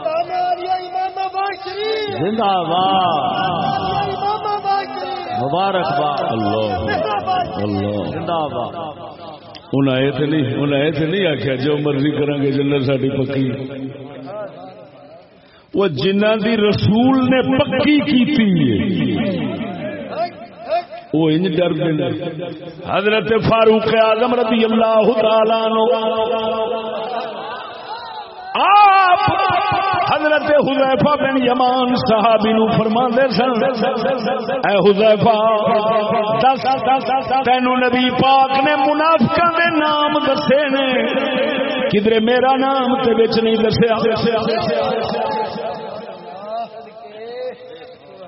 زندہ باد۔ مبارکباد اللہ. اللہ. زندہ باد انہیں آئے تھے نہیں انہیں آئے تھے نہیں آخیا جو مرضی کریں گے جنت ساری پکی. وہ جنہ دی رسول نے پکی کی وہ انج ڈر دے حضرت فاروق اعظم رضی اللہ تعالی عنہ آپ حضرت حذیفہ بن یمان صحابی نو فرما دے سن، اے حذیفہ، دس، تینو نبی پاک نے منافقاں دے نام دسے نے۔ کدھر میرا نام تے وچ نہیں دسیا؟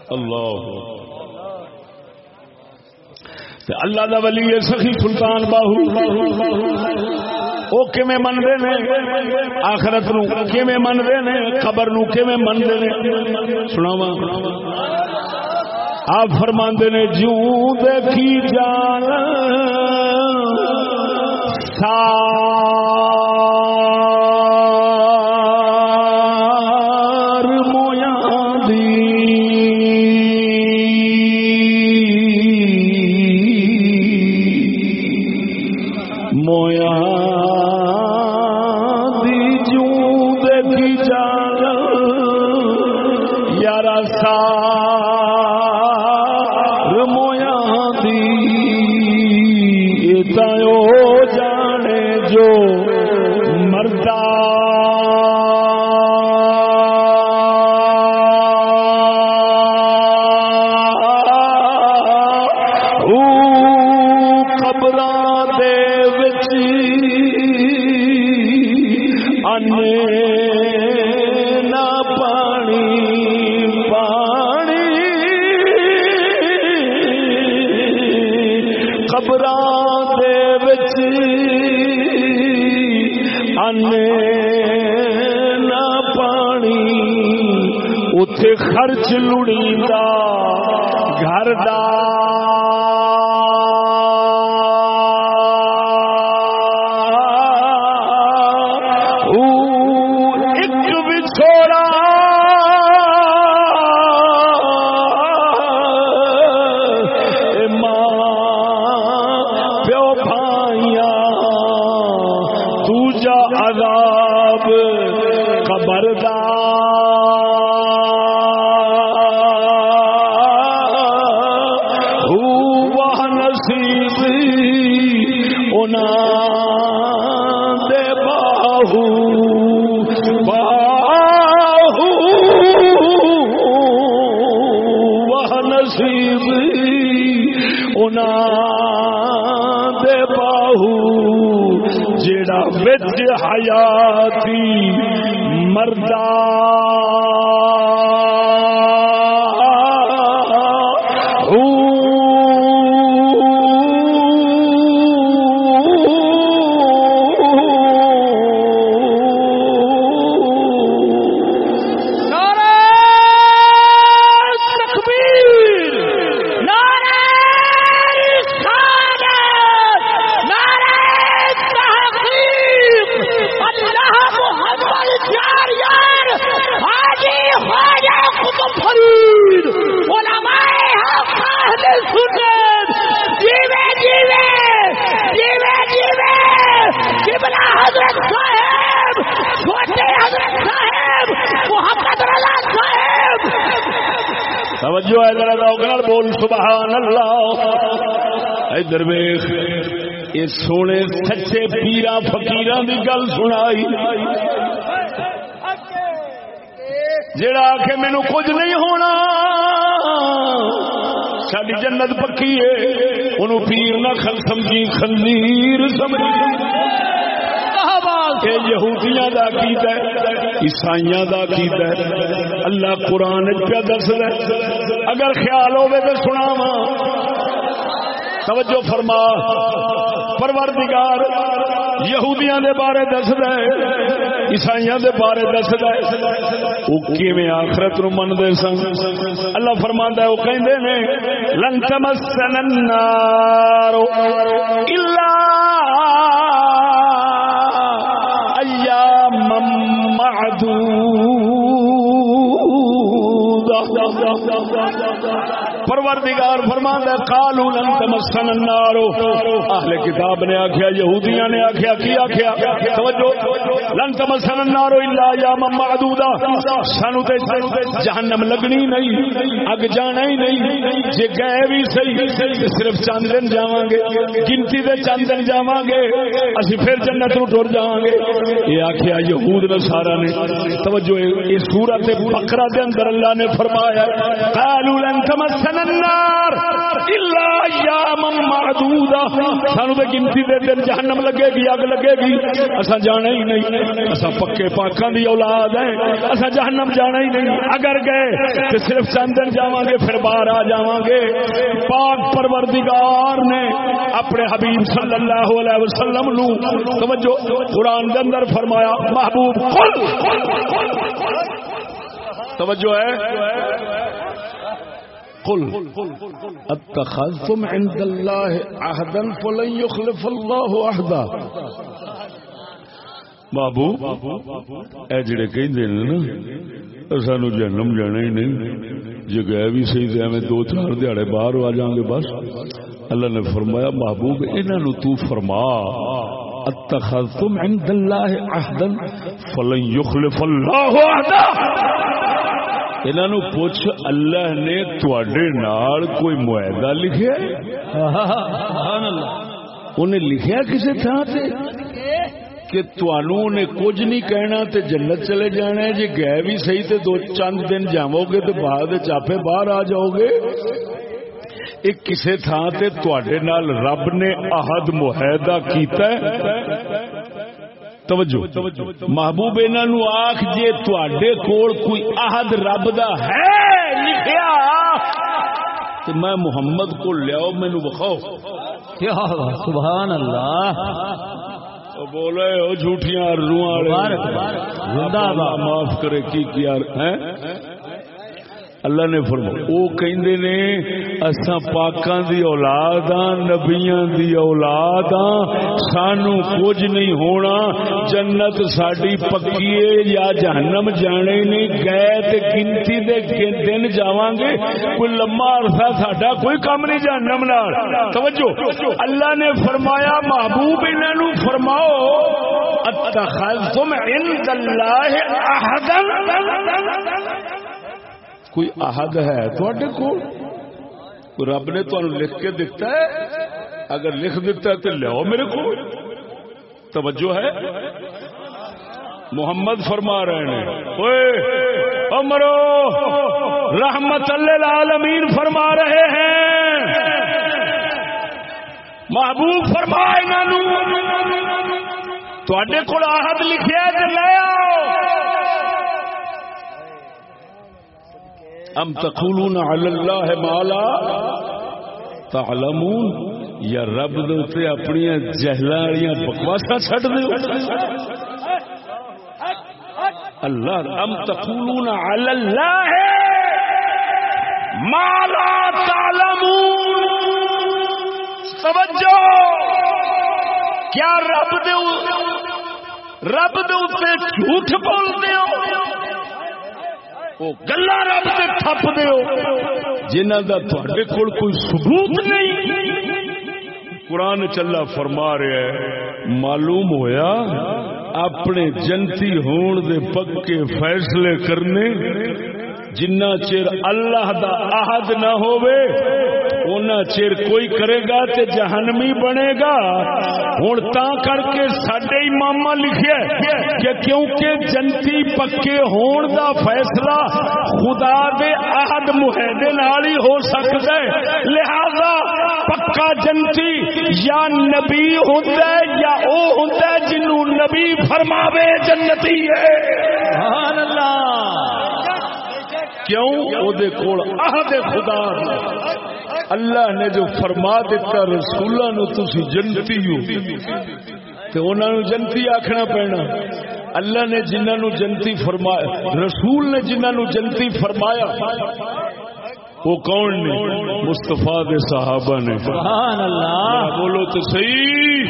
اللہ۔ اللہ دا ولی سخی سلطان باہو۔ وہ کیویں منتے نے؟ آخرت نو کیویں منتے نے؟ خبر نو کیویں منتے نے؟ سناوا آپ فرماندے نے، جوں دیکھی جان سار نہ پانی اتے خرچ لڑی گھر دا ادھر ویکھ یہ سونے سچے پیرا فقیراں دی گل سنائی۔ جڑا آخے مینو کچھ نہیں ہونا ساری جنت پکی ہے انہوں پیر نہ خل سمجھی، خنزیر سمجھی۔ یہودیاں دا عقیدہ ہے، عیسائیاں دا عقیدہ ہے۔ اللہ قرآن اچھا پہ دس اگر خیال ہوے تو سناواں۔ توجہ فرما۔ پروردگار یہودیاں دے بارے دس دے عیسائیاں دے بارے دس دے او کیویں آخرت نو من دے سن؟ اللہ فرماندا ہے، او کہندے نے، لن تمسن النار۔ پروردگار فرماندا ہے لن تمسن النار۔ اہل کتاب نے آکھیا، یہودیاں نے آکھیا، کی آکھیا؟ توجہ۔ لن تمسن النار الا ایام معدودا سانو تے جہنم لگنی نہیں، اگ جانا ہی نہیں، جے گئے بھی صحیح، صرف چند دن جاواں گے، گنتی دے چند دن جاواں گے، اسی پھر جنت نو ٹر جاواں گے۔ یہ آکھیا یہود نصارا نے، توجہ، یہ سورت بقرہ دے اندر اللہ نے فرمایا، قالوا لن تمسن النار الا ایاما معدودا سانو تے گنتی دے دن جہنم لگے گی، اگ لگے گی اسا جانا ہی نہیں۔ اسا پکے پاکاں دی اولاد ہیں اسا جہنم جانا ہی نہیں۔ اگر گئے تے صرف چند دن جاواں گے پھر باہر آ جاواں گے پاک پروردگار نے اپنے حبیب صلی اللہ علیہ وسلم نو توجہ قرآن دے اندر فرمایا، محبوب قل توجہ ہے؟ قل اتخذتم عند الله عهدا فلن يخلف الله عهدا بابو اے جڑے کہندے نے نا سانو جنم جانا ہی نہیں جے گئے بھی صحیح تے میں دو چار دیہڑے باہر آ جاؤں گے بس اللہ نے فرمایا محبوب انہاں نو تو فرما اتخذتم عند الله عهدا فلن يخلف الله عهدا انہاں نو پوچھ اللہ نے تواڈے نال کوئی معاہدہ لکھیا سبحان اللہ انہیں لکھیا کسی تھان تے کہ تانوں نے کچھ نہیں کہنا تے جنت چلے جانا ہے۔ جی گئے بھی صحیح تے دو چند دن جاؤ گے تو بعد چاپے باہر آ جاؤ گے ایک کسے تھان تے تواڈے نال رب نے عہد معاہدہ کیتا ہے۔ توجہ۔ محبوب انہاں نو آکھ، جے تواڈے کول کوئی عہد رب دا ہے لکھیا، تے میں محمد کو لیاؤ، مینوں بخاؤ کیا سبحان اللہ۔ بولے او جھوٹیاں باد معاف کرے کی کیا؟ اللہ نے فرمایا او کہندے نے، اساں پاکاں دی اولاد ہاں نبیاں دی اولاد ہاں سانو کچھ نہیں ہونا، جنت ساڈی پکی ہے یا جہنم جانے نہیں گئے تے گنتی دے دن جاواں گے، کوئی لمبا عرصہ ساڈا کوئی کام نہیں جہنم نال۔ توجہ، اللہ نے فرمایا، محبوب انہاں نو فرماؤ، اتخذتم عند اللہ عہدا کوئی عہد ہے تھوڑے کو رب نے تو لکھ کے دیتا ہے، اگر لکھ دیتا ہے تو لو میرے کو توجہ ہے۔ محمد فرما رہے ہیں۔ امرو رحمت العالمین فرما رہے ہیں۔ محبوب فرما تے کو آہد لکھے تو لے آؤ۔ ام تقولون علی اللہ مالا؟ تعلمون، یا رب دے اپنی جہلا بکواسا چھڈ دیو۔ اللہ ام تقولون علی اللہ مالا، تعلمون۔ توجہ۔ کیا رب دے رب دے جھوٹ بولتے گلا رب سے تھپ دو جنہ تھوڑے کول کوئی ثبوت نہیں۔ قرآن چلا فرما رہا ہے، معلوم ہویا، اپنے جنتی ہون دے پکے فیصلے کرنے جنہ چیر اللہ دا عہد نہ ہوئے اونا چیر کوئی کرے گا تے جہنمی بنے گا۔ ہوں تا کر کے سڈے امام لکھے کہ کیونکہ جنتی پکے ہون دا فیصلہ خدا دے عہد معاہدے نال ہی ہو سکتا ہے۔ لہذا پکا جنتی یا نبی ہوتا ہے یا او ہوتا ہے جنوں نبی فرماوے جنتی ہے۔ سبحان اللہ۔ کیوں؟ او دے کول عہد خدا اللہ نے جو فرما دیتا رسولہ نو تسی جنتی ہو۔ تے انہاں نو جنتی آکھنا پینا۔ اللہ نے جنہاں نو جنتی فرمایا رسول نے جنہاں نو جنتی فرمایا وہ کون نے؟ مصطفیٰ دے صحابہ نے۔ سبحان اللہ۔ بولو تو صحیح۔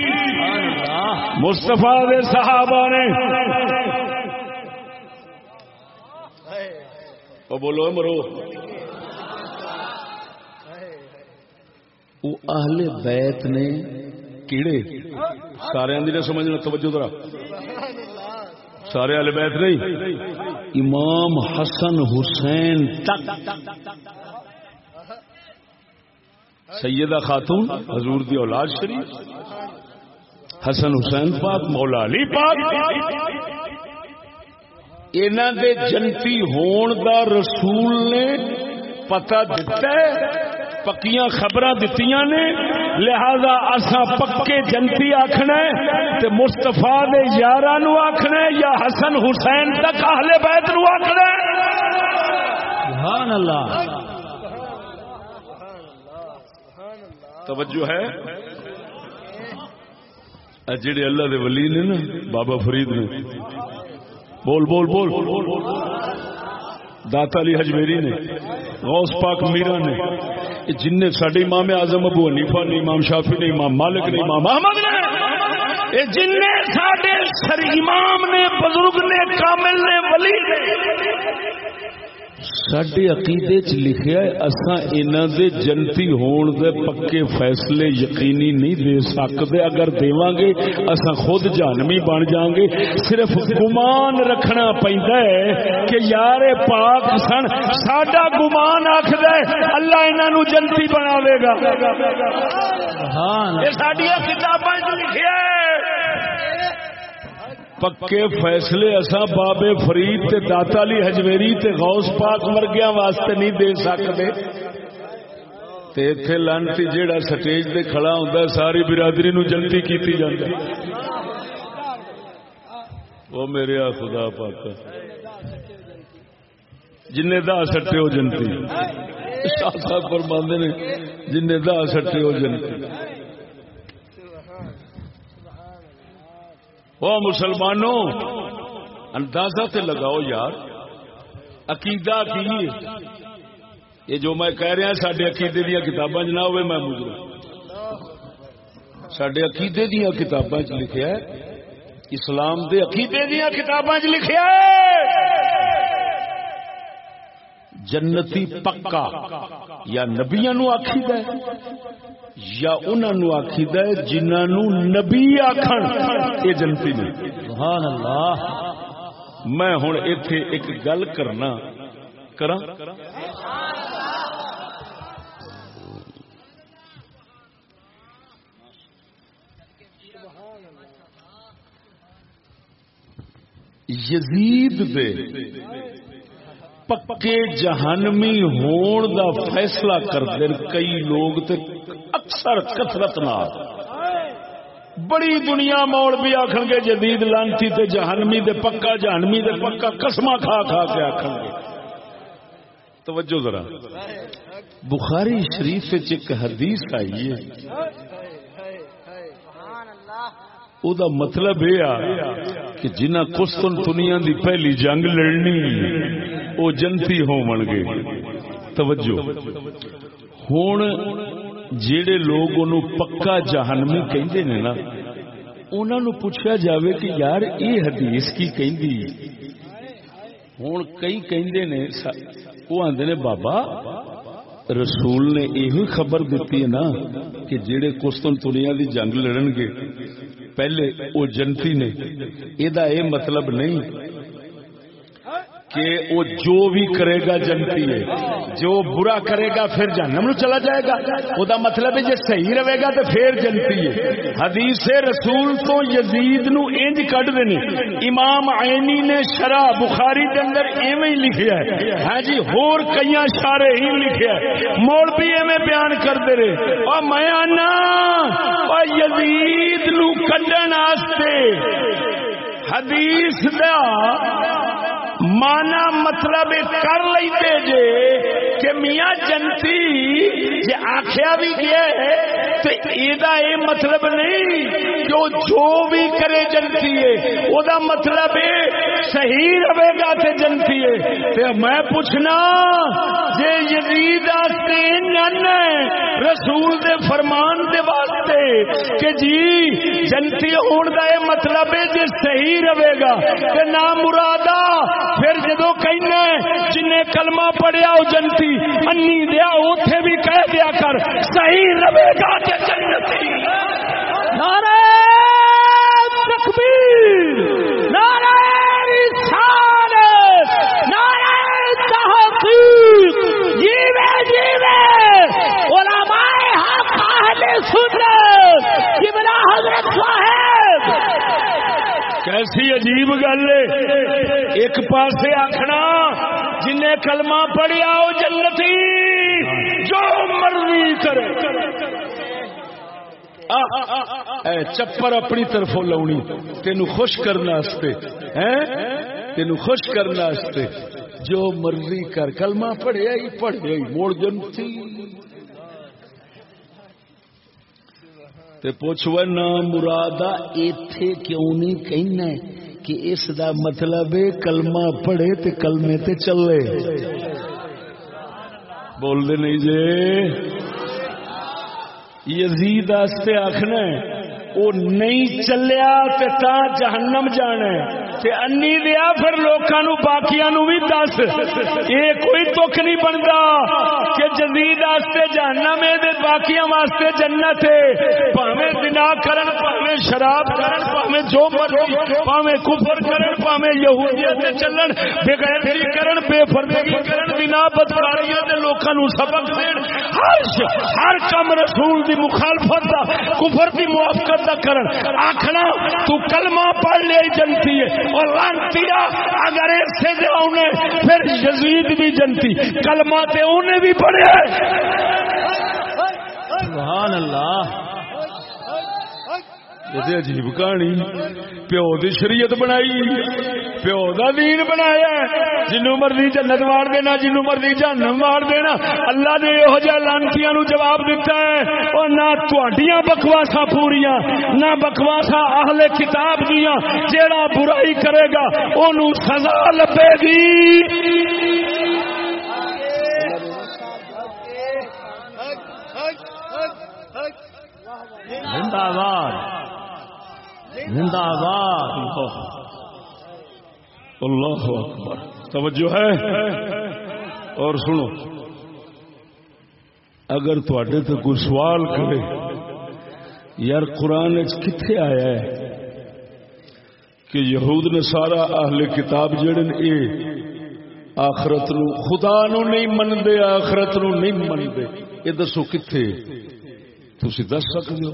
مصطفیٰ دے صحابہ نے۔ وہ بولو مرو۔ اہل بیت نے کیڑے؟ سارے اندر سمجھنا توجہ ذرا۔ سارے اہل بیت نہیں۔ امام حسن حسین تک۔ سیدہ خاتون حضور دی اولاد شریف۔ حسن حسین پاک مولا علی پاک۔ انہاں دے جنتی ہون دا رسول نے پتہ دتا ہے پکیاں خبراں دتیاں نے لہذا اسا پکے جنتی آکھنا ہے تے مصطفی دے یاراں نو آکھنا ہے یا حسن حسین تک اہل بیت نو آکھنا ہے۔ سبحان اللہ توجہ ہے؟ اے جڑے اللہ دے ولی نے نا بابا فرید نے بول بول بول۔ داتا علی حجمیری نے، غوث پاک میرا نے جن نے سڈے امام اعظم ابو حنیفہ نے، امام شافی نے، امام مالک نے، امام احمد نے جن نے سڈے سر امام نے، بزرگ نے، کامل نے، ولی نے سڈے عقیدے چ لکھیا ہے اساں انہاں دے جنتی ہون دے پکے فیصلے یقینی نہیں دے سکتے اگر دیواں گے اساں خود جہنمی بن جاں گے صرف گمان رکھنا پیندا ہے کہ یار پاک سن ساڈا گمان آکھدا ہے اللہ انہاں نو جنتی بناوے گا۔ سبحان ساڈیاں کتاباں وچ لکھیا ہے پکے فیصلے اساں بابے فرید تے داتا علی حجویری تے غوث پاک ورگیاں واسطے نہیں دے سکتے تے ایتھے لانتی جیڑا سٹیج تے کھڑا ہوندا ساری برادری نو جنتی کیتی جاندی او میرے آ خدا پاک۔ جن دا سٹے ہو جنتی۔ شاہ صاحب فرماندے نے جن دا سٹے ہو جنتی۔ او مسلمانوں، اندازہ تے لگاؤ یار، عقیدہ کی یہ جو میں کہہ رہا سڈے عقیدے دیا کتاباں نہ ہوئے میں مجرم سڈے عقیدے دیا کتاباں چ لکھیا ہے، اسلام دے عقیدے دیا کتاباں لکھیا ہے۔ جنتی پکا یا نبیاں نو آخید ہے۔ یا انہوں نے آخید ہے جنہوں نبی آخن یہ جنتی نے۔ سبحان اللہ۔ میں ہوں اتے ایک گل کرنا کرا یزید دے پکے جہنمی ہون دا فیصلہ کرتے کئی لوگ تے اکثر کثرت نال۔ بڑی دنیا موڑ بھی آخن گے جدید لانتی تے جہنمی دے پکا، جہنمی دے پکا قسمہ کھا کھا کے آخن گے۔ توجہ ذرا۔ بخاری شریف وچ ایک حدیث آئی ہے۔ او دا مطلب یہ آ کہ جنہ قسطن دنیا دی پہلی جنگ لڑنی، او جنتی ہون گے۔ توجہ۔ ہوں جڑے لوگ انہوں پکا جہنمی کہندے نے نا، انہوں نے پوچھا جاوے کہ یار یہ حدیث کی کہندی ہوں کئی کہندے نے وہ آندے نے، بابا، رسول نے یہ خبر دیتی ہے نا کہ جڑے کستن دنیا دی جنگ لڑن گے، پہلے وہ جنتی نے یہ مطلب نہیں کہ وہ جو بھی کرے گا جنتی ہے۔ جو برا کرے گا پھر جہنم نو چلا جائے گا۔ وہ مطلب ہے جی صحیح رہے گا تو پھر جنتی ہے۔ حدیث رسول تو یزید نو انج کٹ دینے۔ امام عینی نے شرح بخاری دے اندر ایویں ہی لکھیا ہے۔ ہاں جی ہور کئی شارے ہی لکھیا ہے۔ موڑ بھی ایویں بیان کرتے رہے۔ اور میں آنا اور یزید نو کڈن واسطے حدیث دا مانا مطلب کر لیتے جے کہ میاں جنتی جے آخیا بھی گیا ہے تو یہ مطلب نہیں جو جو بھی کرے جنتی ہے وہ مطلب صحیح رہے گا تے جنتی ہے تے میں پوچھنا جے یزید جانا رسول دے فرمان دے واسطے کہ جی جنتی ہون دا یہ مطلب ہے جے صحیح رہے گا۔ تے نہ مرادا، پھر جدو کہنا جن کلمہ پڑھیا او جنتی، انی دیا، اوتھے بھی کہہ دیا کر، صحیح رہے گا تے جنتی۔ نعرہ تکبیر نعرہ رسالت نعرہ تحقیق جیوے جیوے علماء حق اہل سنت جبنا حضرت صاحب کیسی عجیب گل ایک پاسے آخنا جن کلمہ پڑھیا وہ جنتی، جو مرضی کرے۔ اے چپر اپنی طرف لاؤنی تین خوش کرنے تین خوش کرنے جو مرضی کر، کلمہ پڑھیا ہی پڑھیا ہی، موڑ جنتی۔ تے پوچھو نا مرادا، ایتھے کیوں نہیں کہنا کہ اس دا مطلب ہے کلمہ پڑھے تے کلمے تے چلے؟ بول دے نہیں جے۔ یزید آخنا وہ نہیں چلیا تے تا جہنم جانا ہے۔ تے انی دیا پھر لوکاں نو، باقیاں نو بھی دس۔ یہ کوئی دکھ نہیں بنتا کہ جدید واسطے جہنم ہے تے باقیاں واسطے جنت ہے۔ پاویں بنا کرن، پاویں شراب کرن، پاویں جو مرضی، پاویں کفر کرن، پاویں یہودیت تے چلن۔ بے غیرتی کرن، بے پردگی کرن، بنا بدکاریاں تے لوکاں نو سبق دین۔ ہر ہر کم رسول دی مخالفت دا، کفر دی موافقت دا کرن۔ آکھنا، تو کلمہ پڑھ لے، جنتی ہے۔ اور لانتیا اگر ایسے دے انہیں پھر یزید بھی جنتی کلمہ تے انہیں بھی پڑھے۔ سبحان اللہ۔ یہ عجیب کہانی پیو دی شریعت بنائی پیو دا دین بنایا جنو مرضی جنت مار دینا جنو مرضی جہنم مار دینا اللہ نے یہو جہ لانتیاں نو جواب دیتا ہے اور نہ تہاڈیاں بکواسا پوریاں نہ بکواسا اہل کتاب دیاں جیڑا برائی کرے گا اونوں سزا لبے گی زندہ باد زندہ باد اللہ اکبر. توجہ ہے؟ اور سنو، اگر تھوڑے تو کوئی سوال کرے یار قرآن کتنے آیا ہے کہ یہود نے سارا اہل کتاب جڑے اے آخرت نو خدا نو نہیں منتے آخرت نو نہیں منتے یہ دسو کتنے تھی دس سکتے ہو؟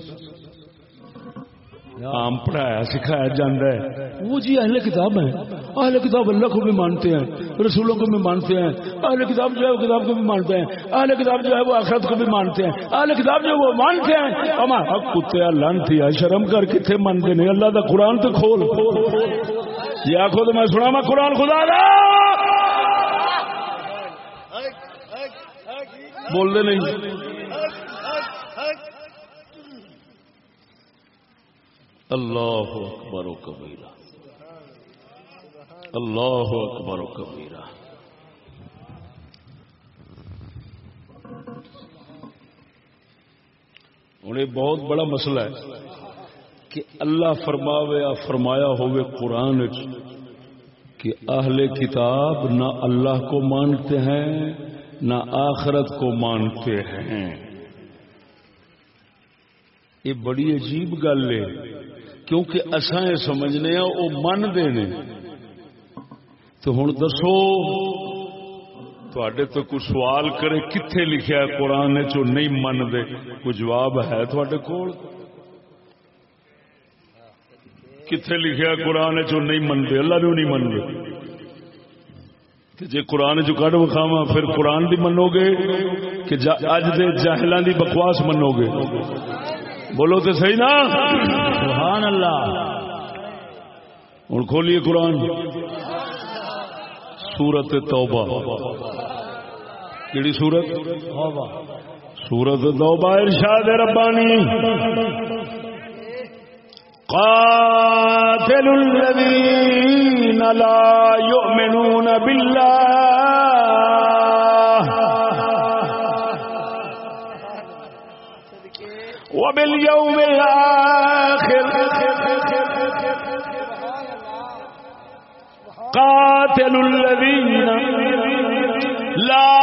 عام پڑھایا، سکھایا جاتا ہے۔ وہ جی اہل کتاب ہیں۔ اہل کتاب اللہ کو بھی مانتے ہیں، رسولوں کو بھی مانتے ہیں۔ اہل کتاب جو ہے وہ کتاب کو بھی مانتے ہیں۔ اہل کتاب جو ہے وہ آخرت کو بھی مانتے ہیں۔ اہل کتاب جو ہے وہ مانتے ہیں۔ ہمارا کتے لانتی شرم کر کتنے مانتے نہیں۔ اللہ کا قرآن تو کھول۔ یہ آخو تو میں سنا میں قرآن خدا دا۔ بول دے نہیں۔ اللہ اکبر و کبیرہ۔ اللہ اکبر و کبیرہ۔ ہوں یہ بہت بڑا مسئلہ ہے کہ اللہ فرماوے یا فرمایا ہوئے قرآن کہ اہل کتاب نہ اللہ کو مانتے ہیں، نہ آخرت کو مانتے ہیں۔ یہ بڑی عجیب گل ہے۔ کیونکہ اصا یہ سمجھنے ہاں، وہ منتے ہیں تو ہوں دسو تے تو کوئی سوال کرے کتنے لکھا ہے قرآن چو نہیں منتے کوئی جواب ہے تھوڑے کول؟ کتنے لکھا قرآن چو نہیں منتے اللہ بھی نہیں منتے جی قرآن چ کڈ وکھاوا پھر قرآن بھی منو گے کہ اج دے جاہلان دی بکواس منو گے بولو تو صحیح نا؟ سبحان اللہ۔ ہوں کھولیے قرآن۔ سورت توبہ۔ کیڑی سورت؟ سورت توبہ ارشاد ربانی۔ قاتل الذين لا يؤمنون بالله وباليوم الآخر. قاتلوا الذين لا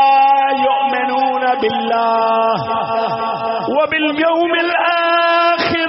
يؤمنون بالله. وباليوم الآخر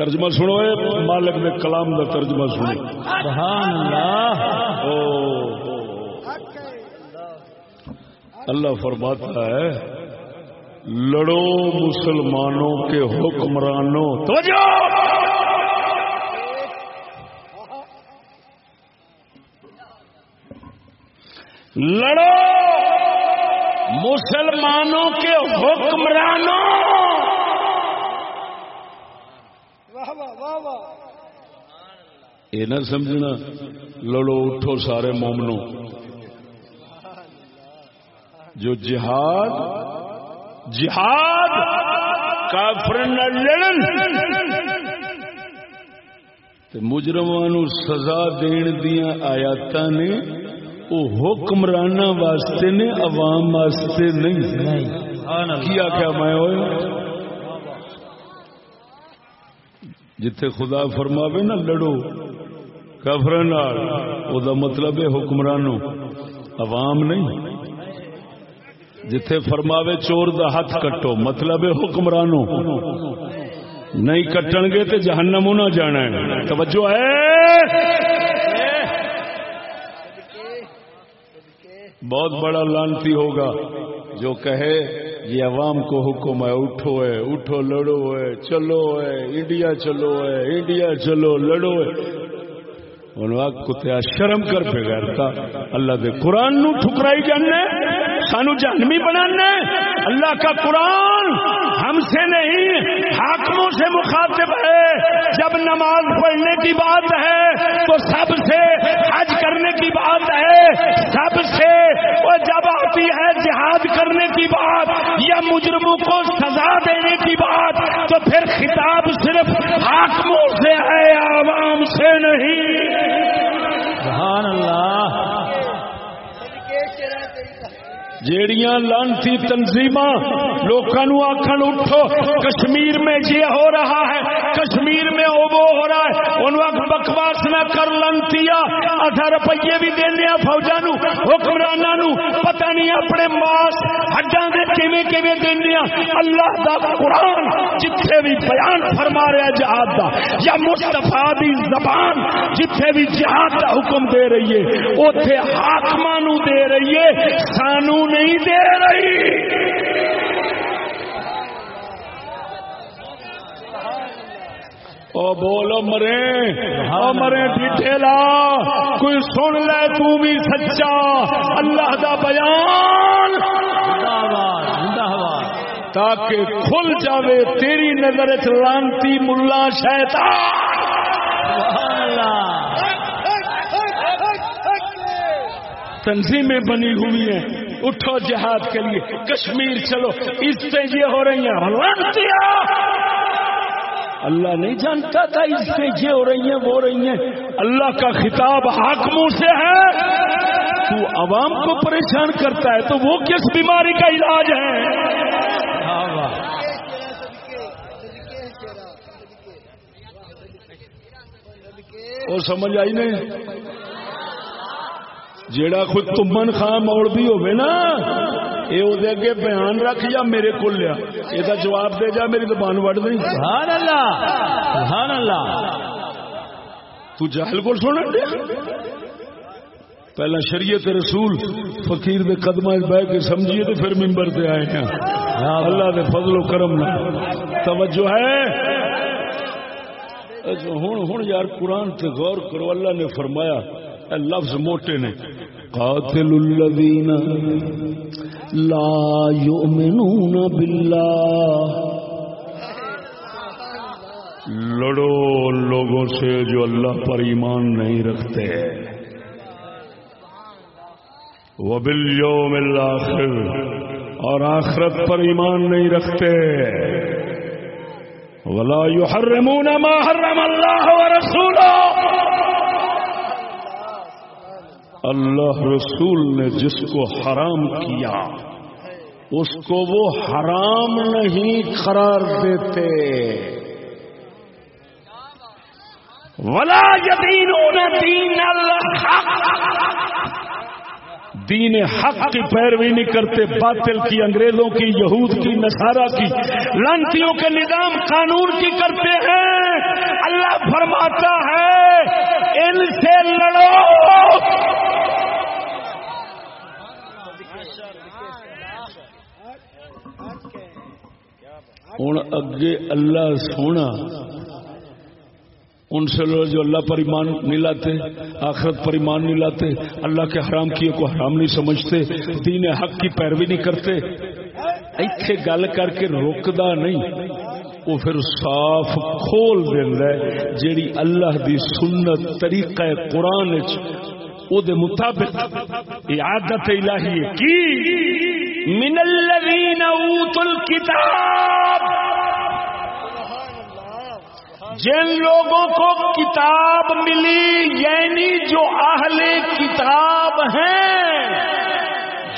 ترجمہ سنو مالک نے کلام کا ترجمہ سنو۔ سبحان اللہ۔ اللہ فرماتا ہے لڑو مسلمانوں کے حکمرانوں۔ توجہ! لڑو مسلمانوں کے حکمرانوں۔ یہ نہ سمجھنا لڑو اٹھو سارے مومنوں۔ جو جہاد جہاد کافر لڑن۔ تے مجرمان سزا دین دیا آیات نے وہ حکمرانہ واسطے نے عوام واسطے نہیں۔ کیا کیا میں ہوئے جتھے خدا فرماوے نا لڑو کافر مطلب ہے حکمرانوں، عوام نہیں۔ جتھے فرماوے چور دا ہاتھ کٹو مطلب ہے حکمرانوں۔ نہیں کٹن گے تو جہنم نہ جانا ہے۔ توجہ ہے؟ بہت بڑا لانتی ہوگا جو کہے یہ عوام کو حکم ہے، اٹھو ہے، اٹھو، لڑو ہے، چلو ہے، انڈیا چلو ہے، انڈیا چلو، لڑو ہے۔ کتیا شرم کر پہ گرتا اللہ دے قرآن نو ٹھکرائی جانے، سانو جہنمی بنانا اللہ کا قرآن ہم سے نہیں، حاکموں سے مخاطب ہے۔ جب نماز پڑھنے کی بات ہے، تو سب سے حج کرنے کی بات ہے۔ سب سے وہ جب آتی ہے جہاد کرنے کی بات یا مجرموں کو سزا دینے کی بات، تو پھر خطاب صرف حاکموں سے ہے، عوام سے نہیں۔ سبحان اللہ۔ جیڑیاں لانتی تنظیم لوگوں آخر اٹھو، کشمیر میں یہ ہو رہا ہے، کشمیر میں وہ ہو رہا ہے، انہوں بکواس نہ کر لانتی آدھا روپیے بھی دینے فوجا نو حکمرانا پتہ نہیں اپنے ماس ہڈا دے کیویں کیویں دینے اللہ دا قرآن جتھے بھی بیان فرما رہا جہاد دا، یا مستفا دی زبان جتھے بھی جہاد دا حکم دے رہی ہے، اوتھے حاکماں نو دے رہی ہے، سانو نہیں دے رہی۔ او بولو مرے او مرے ڈیٹیلا کوئی سن لے تو بھی سچا۔ اللہ دا بیان۔ تاکہ کھل جاوے تیری نظر چ لانتی ملا شیطان۔ اللہ۔ تنظیمیں بنی ہوئی ہیں۔ اٹھو جہاد کے لیے۔ کشمیر چلو۔ اس سے یہ ہو رہی ہیں اللہ نہیں جانتا تھا اس سے یہ ہو رہی ہیں، وہ ہو رہی ہیں۔ اللہ کا خطاب حاکموں سے ہے۔ تو عوام کو پریشان کرتا ہے، تو وہ کس بیماری کا علاج ہے؟ وہ سمجھ آئی نہیں؟ جیڑا خود تمن خان مولوی ہوے نا یہ وہ اگے بیان رکھ یا میرے کو لیا۔ یہ جواب دے جا میری زبان وڈ نہیں سبحان اللہ سبحان اللہ۔ تو جہل کو سن دیا؟ پہلا شریعت رسول فقیر دے قدمہ بہ کے سمجھیے تو پھر ممبر سے آئے ہیں۔ اللہ دے فضل و کرم نہ توجہ ہے؟ ہوں ہوں یار قرآن سے غور کرو اللہ نے فرمایا اے لفظ موٹے نے۔ قاتل الذین لا یؤمنون باللہ۔ لڑو لوگوں سے جو اللہ پر ایمان نہیں رکھتے۔ وبالیوم الاخر۔ اور آخرت پر ایمان نہیں رکھتے۔ ولا يحرمون ما حرم الله ورسوله اللہ رسول نے جس کو حرام کیا، اس کو وہ حرام نہیں قرار دیتے۔ ولا یدین دين الحق دین حق کی پیروی نہیں کرتے، باطل کی، انگریزوں کی، یہود کی، نصارہ کی۔ لانتیوں کے نظام قانون کی کرتے ہیں۔ اللہ فرماتا ہے، ان سے لڑو۔ ہوں اگے اللہ سونا ان سے لوگ جو اللہ پر ایمان نہیں لاتے، آخرت پر ایمان نہیں لاتے، اللہ کے حرام کیے کو حرام نہیں سمجھتے، دین حق کی پیروی نہیں کرتے۔ ایتھے گل کر کے روکدا نہیں، وہ پھر صاف کھول دینا ہے، جیڑی اللہ دی سنت طریقہ قرآن او دے مطابق عادت الہی کی؟ من الذین اوتوا الکتاب۔ جن لوگوں کو کتاب ملی یعنی جو اہل کتاب ہیں۔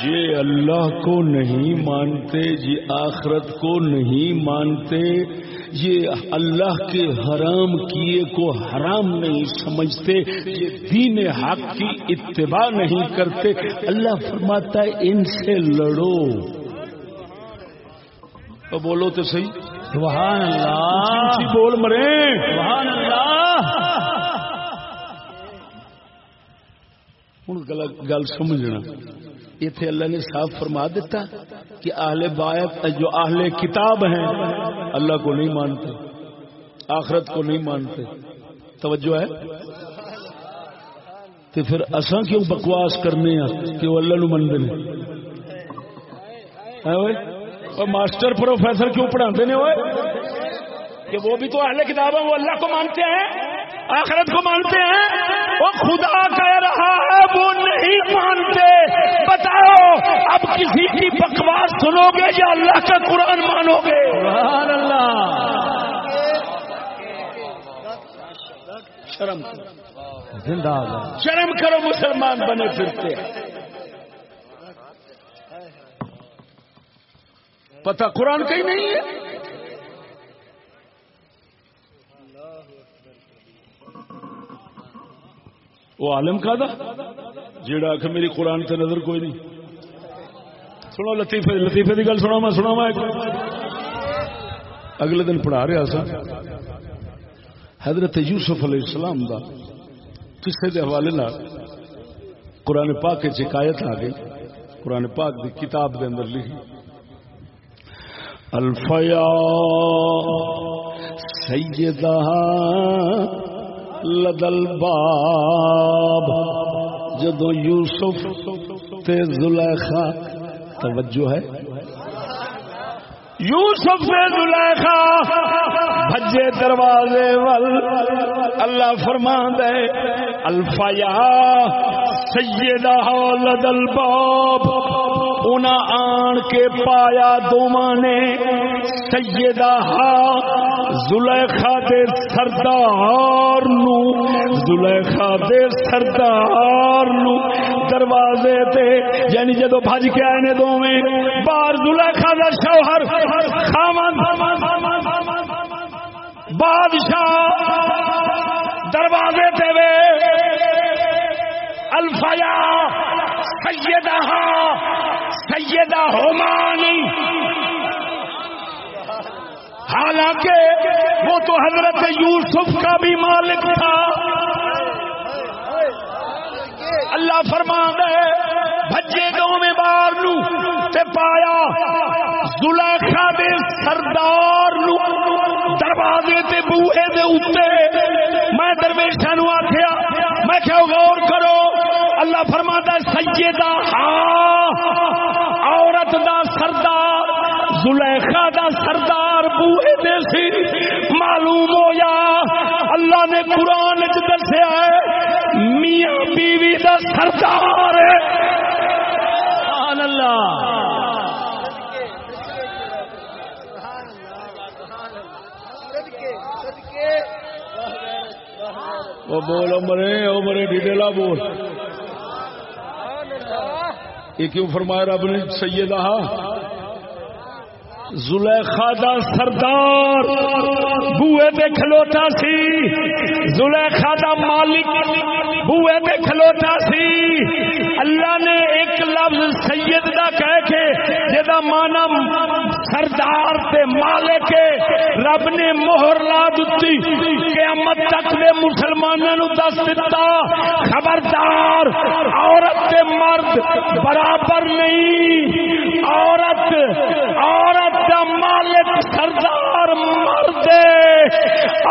یہ اللہ کو نہیں مانتے، یہ آخرت کو نہیں مانتے۔ یہ اللہ کے حرام کیے کو حرام نہیں سمجھتے، یہ دین حق کی اتباع نہیں کرتے۔ اللہ فرماتا ہے، ان سے لڑو۔ تو بولو تو صحیح۔ سبحان اللہ۔ بول مرے۔ سبحان اللہ۔ ہوں گل سمجھنا۔ اتنے اللہ نے صاف فرما دیتا کہ اہل باعت جو اہل کتاب ہیں اللہ کو نہیں مانتے۔ آخرت کو نہیں مانتے۔ توجہ ہے۔ تو پھر اساں کیوں بکواس کرنے ہیں کہ وہ اللہ نو منگے اور ماسٹر پروفیسر کیوں پڑھاتے ہیں وہ کہ وہ بھی تو اہل کتاب ہیں وہ اللہ کو مانتے ہیں آخرت کو مانتے ہیں۔ وہ خدا کہہ رہا ہے وہ نہیں مانتے۔ بتاؤ اب کسی کی بکواس سنو گے یا اللہ کا قرآن مانو گے؟ سبحان اللہ شرم کرو زندہ باد شرم کرو مسلمان بنے پھرتے پتہ قرآن کہیں نہیں ہے۔ وہ عالم کا تھا جیڑا کہ میری قرآن تے نظر کوئی نہیں۔ سنو لطیفے لطیفے کی گل سنا میں سنا میں اگلے دن پڑھا رہا سا۔ حضرت یوسف علیہ السلام دا کسے دے حوالے نال قرآن پاک کے شکایت آ گئی۔ قرآن پاک دی کتاب دے اندر لکھی۔ الفیا سیدہ لدل باب، جدو یوسف تے زلیخا، توجہ ہے۔ یوسف زلیخا، بھجے دروازے ول، اللہ فرما دے الفیا سیدہ لدل باب۔ انہاں آن کے پایا دوواں نے، سیدہ زلیخا دے سردار نو، زلیخا دے سردار نو دروازے تے یعنی جدو بھج کے آئے نے دوویں باہر زلیخا دا شوہر خامن، بادشاہ دروازے تے وے الفیا سیدہ سیدہ ہومانی۔ حالانکہ وہ تو حضرت یوسف کا بھی مالک تھا۔ اللہ فرما دے بھجے دو میں بار نو تے پایا۔ زلیخا دے سردار نو دروازے تے بوہے دے اوتے۔ میں درویشاں نو آکھیا، میں کیا غور کرو۔ اللہ فرماتا ہے، سیدہ ہاں عورت دا سردار، زلیخا دا سردار بوئے دے سی، معلوم ہویا، اللہ نے قرآن چ دسیا ہے، میاں بیوی دا سردار ہے۔ سبحان اللہ۔ وہ بول امرے امرے ڈیڈیلا بول۔ یہ کیوں فرمایا رب نے؟ سیدہ زلیخا دا سردار، بوئے دے کھلوتا سی۔ زلیخا دا مالک، بوئے دے کھلوتا سی۔ اللہ نے ایک لفظ سید دا کہہ کے جدا مانا سردار تے مالک رب نے مہر لا دتی، قیامت تک دے مسلمانوں نو دس دتا۔ خبردار، عورت تے مرد برابر نہیں۔ عورت عورت دا مالک سردار مرد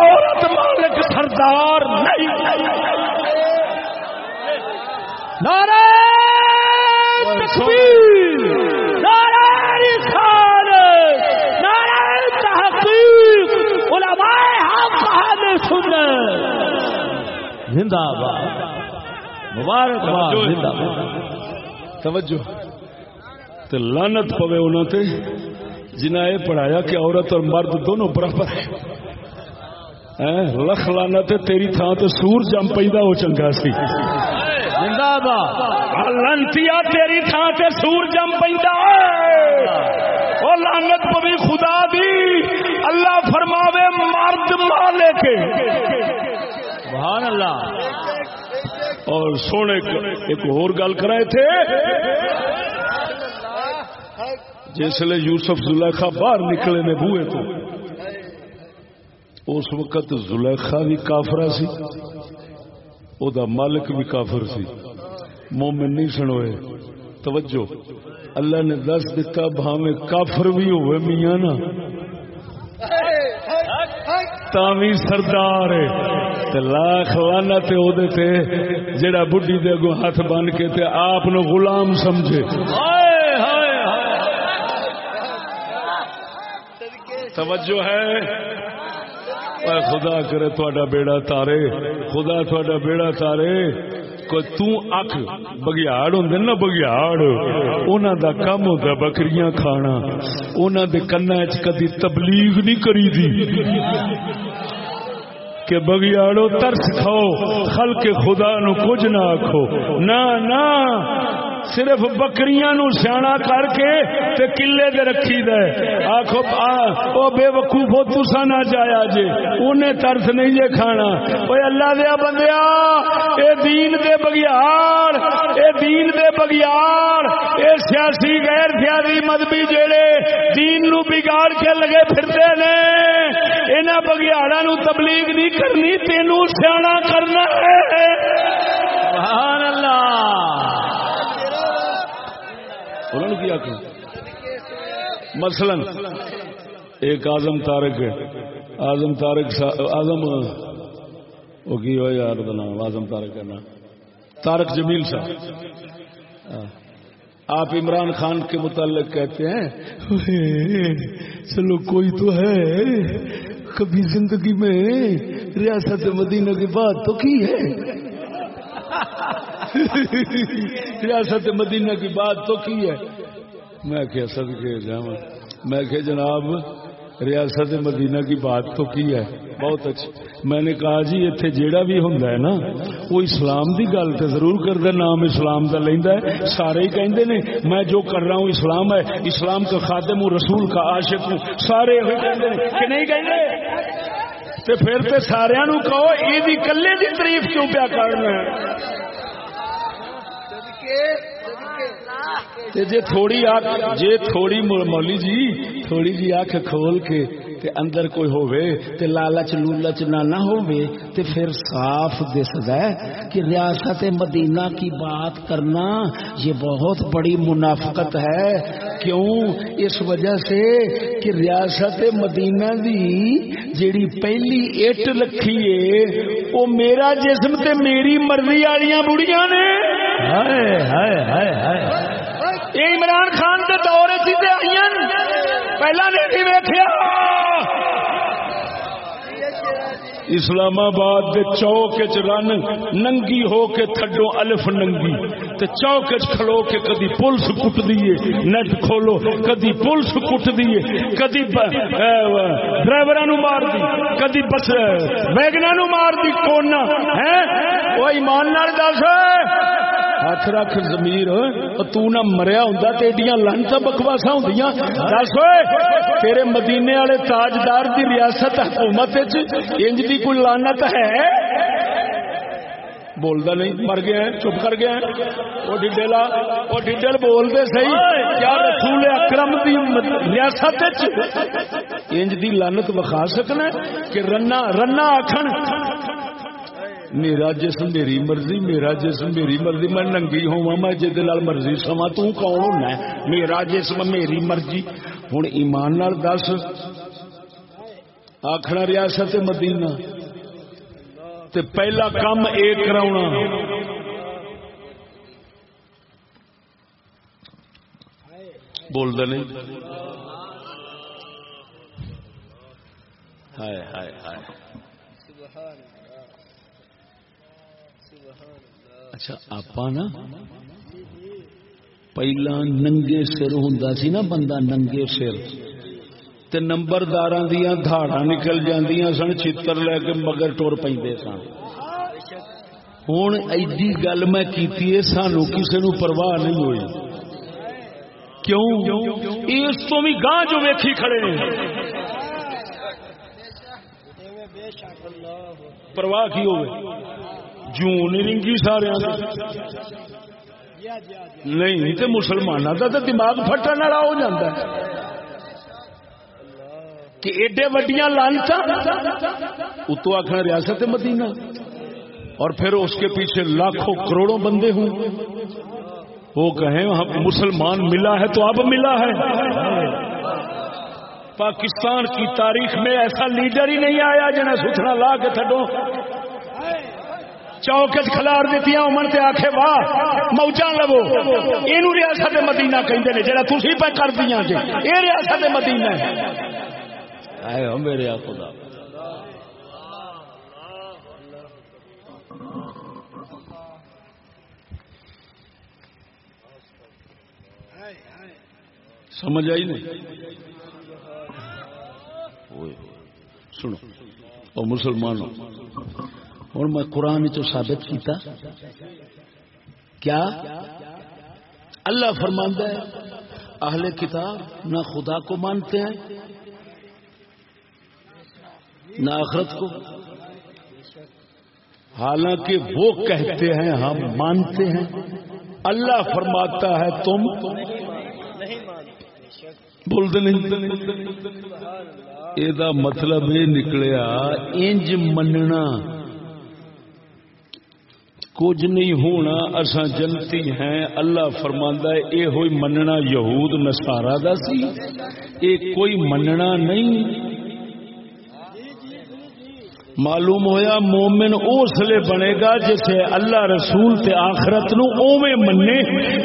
عورت مالک سردار نہیں۔ نعرہ تکبیر نعرہ رسالت نعرہ تحقیق علماء حق اہل سنت۔ زندہ باد۔ مبارک باد زندہ باد۔ توجہ۔ تے لعنت پوے انہاں تے جنہاں یہ پڑھایا کہ عورت اور مرد دونوں برابر ہیں۔ ہیں؟ لکھ لعنت ہے تیری تھان تے سور جم پیندا ہو چنگا سی۔ زندہ باد۔ لنتیا تیری تھان تے سور جم پیندا او لعنت پوی خدا دی۔ اللہ فرماوے، مرد مالک سبحان اللہ۔ اور سونے ایک اور گل کرائے تھے۔ جسے یوسف زلیخا باہر نکلے نے بوئے تو۔ اس وقت زلیخا بھی کافرا سی۔ او دا مالک بھی کافر سی۔ مومن نہیں سنوئے۔ توجہ۔ اللہ نے دس دیتا بھاوے کافر بھی ہوئے میاں نا۔ تاوی سردار لاکھ لانا تے او دے تے جڑا بڈھی دے اگوں ہاتھ بن کے تے آپ نو غلام سمجھے۔ توجہ ہے۔ خدا کرے تہاڈا بیڑا تارے۔ خدا تہاڈا بیڑا تارے۔ کوئی اکھ بگیاڑ ہوندے نا بگیاڑ انہاں دا کم ہوندا بکریاں کھانا انہاں دے کناں وچ کدی تبلیغ نہیں کری دی کہ بگیاڑو ترس کھاؤ خلق خدا نو کچھ نہ آکھو نہ نہ صرف بکریاں نو سیاح کر کے تے کلے دے رکھی دے۔ آخو او بے وقوفو تسا نہ جایا جے۔ انہیں ترس نہیں جے کھانا۔ اوے اللہ دیا بندیا اے دین دے بگیار، اے دین دے بگیار، اے سیاسی غیر سیاسی مذہبی جیڑے دین نو بگاڑ کے لگے پھرتے نے، انہاں بگیاڑاں نو تبلیغ نہیں کرنی، تینوں سیاح کرنا ہے۔ سبحان اللہ۔ انہوں نے کیا کہ مثلا ایک آزم تارک آزم تارک آزم وہ کی ہو یار نام؟ آزم تارک کا نام تارک جمیل صاحب آپ عمران خان کے متعلق کہتے ہیں؟ چلو کوئی تو ہے۔ کبھی زندگی میں ریاست مدینہ کی بات تو کی ہے؟ ریاست مدینہ کی بات تو کی ہے؟ میں کہ صدقے جاواں میں کہ جناب، ریاست مدینہ کی بات تو کی ہے؟ بہت اچھی میں نے کہا جی اتنے جیڑا بھی ہوں نا، وہ اسلام دی گل تو ضرور کرتا نام اسلام کا لینا ہے۔ سارے ہی کہندے نے، میں جو کر رہا ہوں اسلام ہے، اسلام کا خادم ہوں، رسول کا عاشق ہوں، سارے یہ کہندے نے۔ کہ نہیں کہندے؟ تے پھر تے سارے کہو یہ کلے دی تعریف کیوں پیا کرنا ہے؟ تے جے تھوڑی آنکھ جے تھوڑی مولی جی تھوڑی جی آنکھ کھول کے تے اندر کوئی ہووے تے لالچ لولچ نہ نہ ہووے تے پھر صاف دسدا ہے کہ ریاست مدینہ کی بات کرنا یہ بہت بڑی منافقت ہے۔ کیوں؟ اس وجہ سے کہ ریاست مدینہ دی جیڑی پہلی اٹ رکھی ہے وہ میرا جسم تے میری مرضی والیاں بڑیاں نے۔ ہائے ہائے ہائے ہائے۔ یہ عمران خان کے دور چیزیں آئی پہلا نہیں ویخیا اسلام آباد دے چوک چ رن ننگی ہو کے تھڈو الف ننگی تے چوک چ کھلو کے کدی پولیس کٹ دیے نیٹ کھولو کدی پولیس کٹ دیے کدی ڈرائیور مار دی کدی بس ویگنا مار دی کونا ہے وہ ایمان نال دس ہاتھ رکھ زمیر تو نہ مریا ہوں تیڈیاں لانتا بکواسا ہوں دس تیرے مدینے والے تاجدار دی ریاست حکومت انج دی کوئی لانت ہے؟ بولتا نہیں، مر گیا چپ کر گیا وہ ڈیڈیلا وہ ڈیڈل بولتے صحیح۔ کیا رسول اکرم دی ریاست انج دی لانت بخا سکنا کہ رنا رنا آخن میرا جسم میری مرضی، میرا جسم میری مرضی، میں ننگی ہوا میں جد مرضی سوا تو کون ہونا میرا جسم میری مرضی۔ ہوں ایمان نال دس۔ آخر ریاست مدینہ۔ تے پہلا کام اے کراؤنا۔ بول دے نہیں؟ ہائے ہائے ہائے۔ اچھا آپ نا؟ پہلا ننگے سر ہوں سی نا بندہ، ننگے سر۔ تے نمبردار دیا دھاڑا نکل جاندیاں سن چتر لے کے مگر ٹور پہ سن۔ ہوں ایڈی گل میں کیتی ہے، سانو کسی نو پرواہ نہیں ہوئی۔ کیوں؟ اس تو بھی گاہ جو ویکھی کھڑے پرواہ کی ہوئے؟ جون رنگی سارے نہیں تو مسلمانوں کا تو دماغ پھٹن والا ہو جاتا ہے۔ کہ ایڈے وڈیاں لانچا اتو آخر ریاست مدینہ۔ اور پھر اس کے پیچھے لاکھوں کروڑوں بندے ہوں۔ وہ کہیں ہاں، مسلمان ملا ہے تو اب ملا ہے۔ پاکستان کی تاریخ میں ایسا لیڈر ہی نہیں آیا جنہیں سوچنا لا کے تھڈو۔ چوک کھلار دیتی امن تے آخے واہ موجا لو یہ ریاست مدینہ کہیں جا تھی پہ کر دیا جی یہ ریاست مدینہ ہے۔ میرے خدا۔ سمجھ آئی نہیں؟ سنو اور مسلمانوں اور میں قرآن چ ثابت کیتا کیا؟ اللہ فرماندہ ہے، اہل کتاب نہ خدا کو مانتے ہیں، نہ آخرت کو۔ حالانکہ وہ کہتے ہیں، ہم مانتے ہیں۔ اللہ فرماتا ہے، تم بولتے نہیں۔ یہ مطلب یہ نکلیا، انج مننا کچھ نہیں ہونا اسا جنتی ہیں۔ اللہ فرماندا ہے، اے ہوئی مننا یہود نصارا دا سی۔ اے کوئی مننا نہیں۔ معلوم ہویا مومن اس لیے بنے گا جسے اللہ رسول تے آخرت نو اوے منے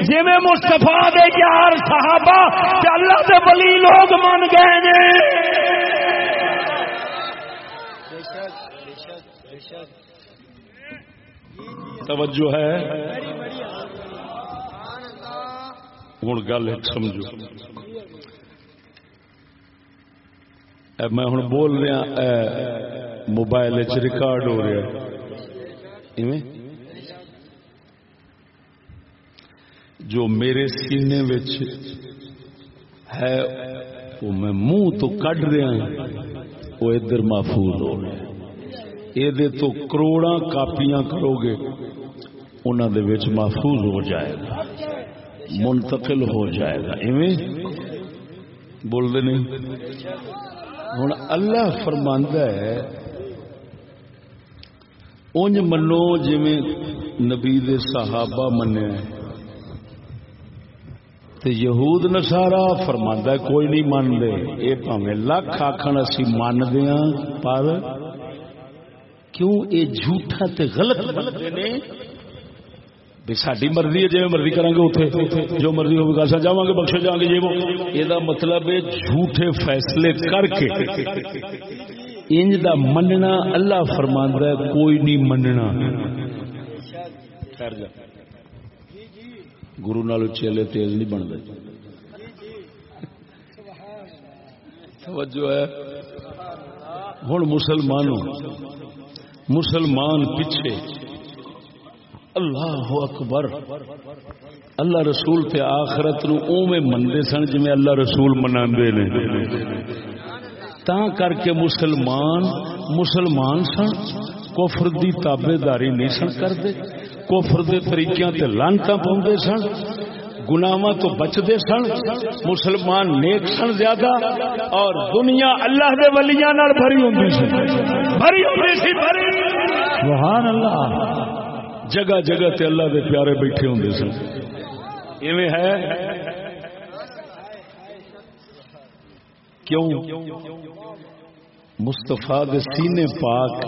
جی میں مستفا دے یار صحابہ تے اللہ دے ولی لوگ من گئے نے۔ توجہ ہے۔ ہوں گل سمجھو۔ میں ہوں بول رہا موبائل چ ریکارڈ ہو رہا۔ جو میرے سینے ہے وہ میں منہ تو کڈ رہا ہاں۔ وہ ادھر محفوظ ہو رہا۔ یہ تو کروڑا کاپیاں کرو گے۔ انہوں دے وچ محفوظ ہو جائے گا، منتقل ہو جائے گا۔ ایویں بول دے نہیں۔ ہوں اللہ فرماندہ ہے، اونج منو جی نبی دے صحابہ منیا تے یہود نسارا فرماندہ کوئی نہیں من دے یہ پاوے لکھ آخر اسی من دیا ہاں، پر کیوں اے جھوٹا تے غلط بنتے نے؟ ساری مرضی ہے جی مرضی کریں گے اتنے جو مرضی ہوگا سا جا گے بخشے جا گے یہ وہ یہ مطلب ہے جھوٹے فیصلے کر کے انج دا مننا اللہ فرماندا ہے کوئی نہیں مننا گرو نالو چیلے تیز نہیں بنتے توجہ ہے ہوں مسلمانوں مسلمان پیچھے اللہ اکبر، اللہ رسول تے آخرت نو اوویں مندے سن جویں اللہ رسول مناندے نے۔ تا کر کے مسلمان مسلمان سن، کفر دی تابے داری نہیں سن کرتے کفر دے طریقیاں تے لانتا پاؤندے سن۔ گناواں تو بچدے سن۔ مسلمان نیک سن زیادہ۔ اور دنیا اللہ دے ولیاں نال بھری ہوندی سی۔ بھری ہوندی سی، بھری۔ سبحان اللہ۔ جگہ جگہ تے اللہ دے پیارے بیٹھے ہوندے سن۔ ایویں ہے؟ کیوں؟ مصطفیٰ دے سینے پاک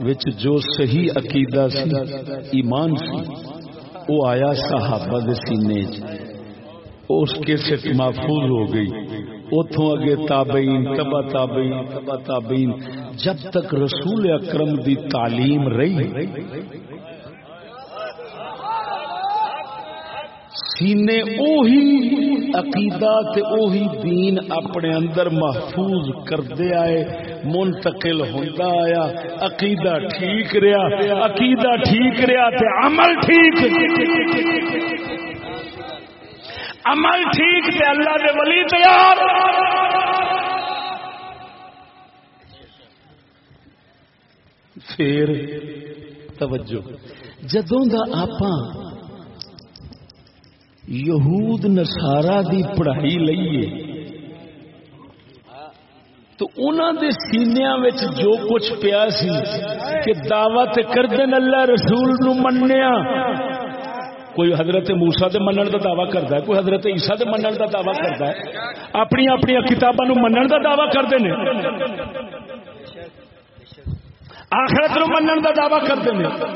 وچ جو صحیح عقیدہ سی، ایمان سی وہ آیا صحابہ دے سینے اس کے سے محفوظ ہو گئی۔ اتوں اگے تابعین، تبا تابعین تبا تابعین۔ جب تک رسول اکرم دی تعلیم رہی سینے اوہی عقیدہ تے اوہی دین اپنے اندر محفوظ کردے آئے، منتقل ہوتا آیا، عقیدہ ٹھیک رہا عقیدہ ٹھیک رہا تے عمل ٹھیک۔ عمل ٹھیک تے اللہ دے ولی تیار۔ پھر توجہ، جدوں دا آپاں یہود نسارا دی پڑھائی لئیے۔ تو انہوں دے سینیاں وچ جو کچھ پیا سی کہ دعوت کردن اللہ رسول نو منیا کوئی حضرت موسا دے منن دا دعویٰ کرتا ہے، کوئی حضرت عیسیٰ دے منن دا دعویٰ کرتا ہے۔ اپنی اپنی کتاباں نو منن دا دعویٰ کرتے ہیں۔ آخرت نو منن دا دعویٰ کرتے ہیں۔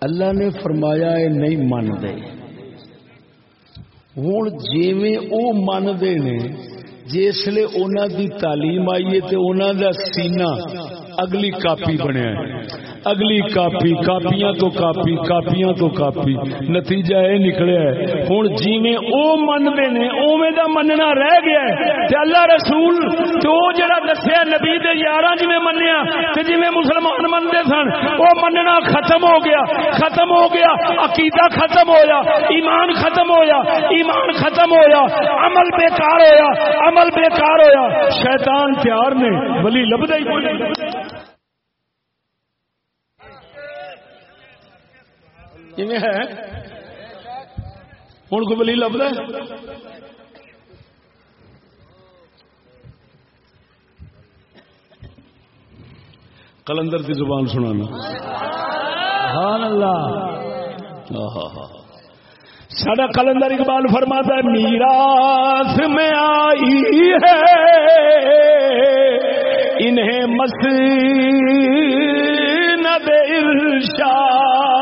اللہ نے فرمایا ہے نہیں من دے ہوں جی وہ منتے ہیں جسے انہوں دی تعلیم آئیے تو انہوں دا سینہ اگلی کاپی بنیا ہے اگلی کاپی، کاپیاں تو کاپی، کاپیاں تو کاپی۔ نتیجہ یہ نکلیا ہے۔ ہوں جیویں او منتے نے، اوویں دا مننا رہ گیا ہے۔ تے اللہ رسول، تو جڑا دسیا نبی دے یاراں جویں منیا تے جویں مسلمان منتے سن، او مننا ختم ہو گیا۔ ختم ہو گیا، عقیدہ ختم ہویا، ایمان ختم ہویا، ایمان ختم ہویا، عمل بیکار ہویا، عمل بیکار ہویا۔ شیطان تیار نے، ولی لبدا ہی کوئی ہے؟ ہوں کو بلی لبد کلندر کی زبان سنانا۔ سبحان اللہ۔ سڈا کلندر اقبال فرماتا ہے میراث میں آئی ہے۔ انہیں مسند ارشاد۔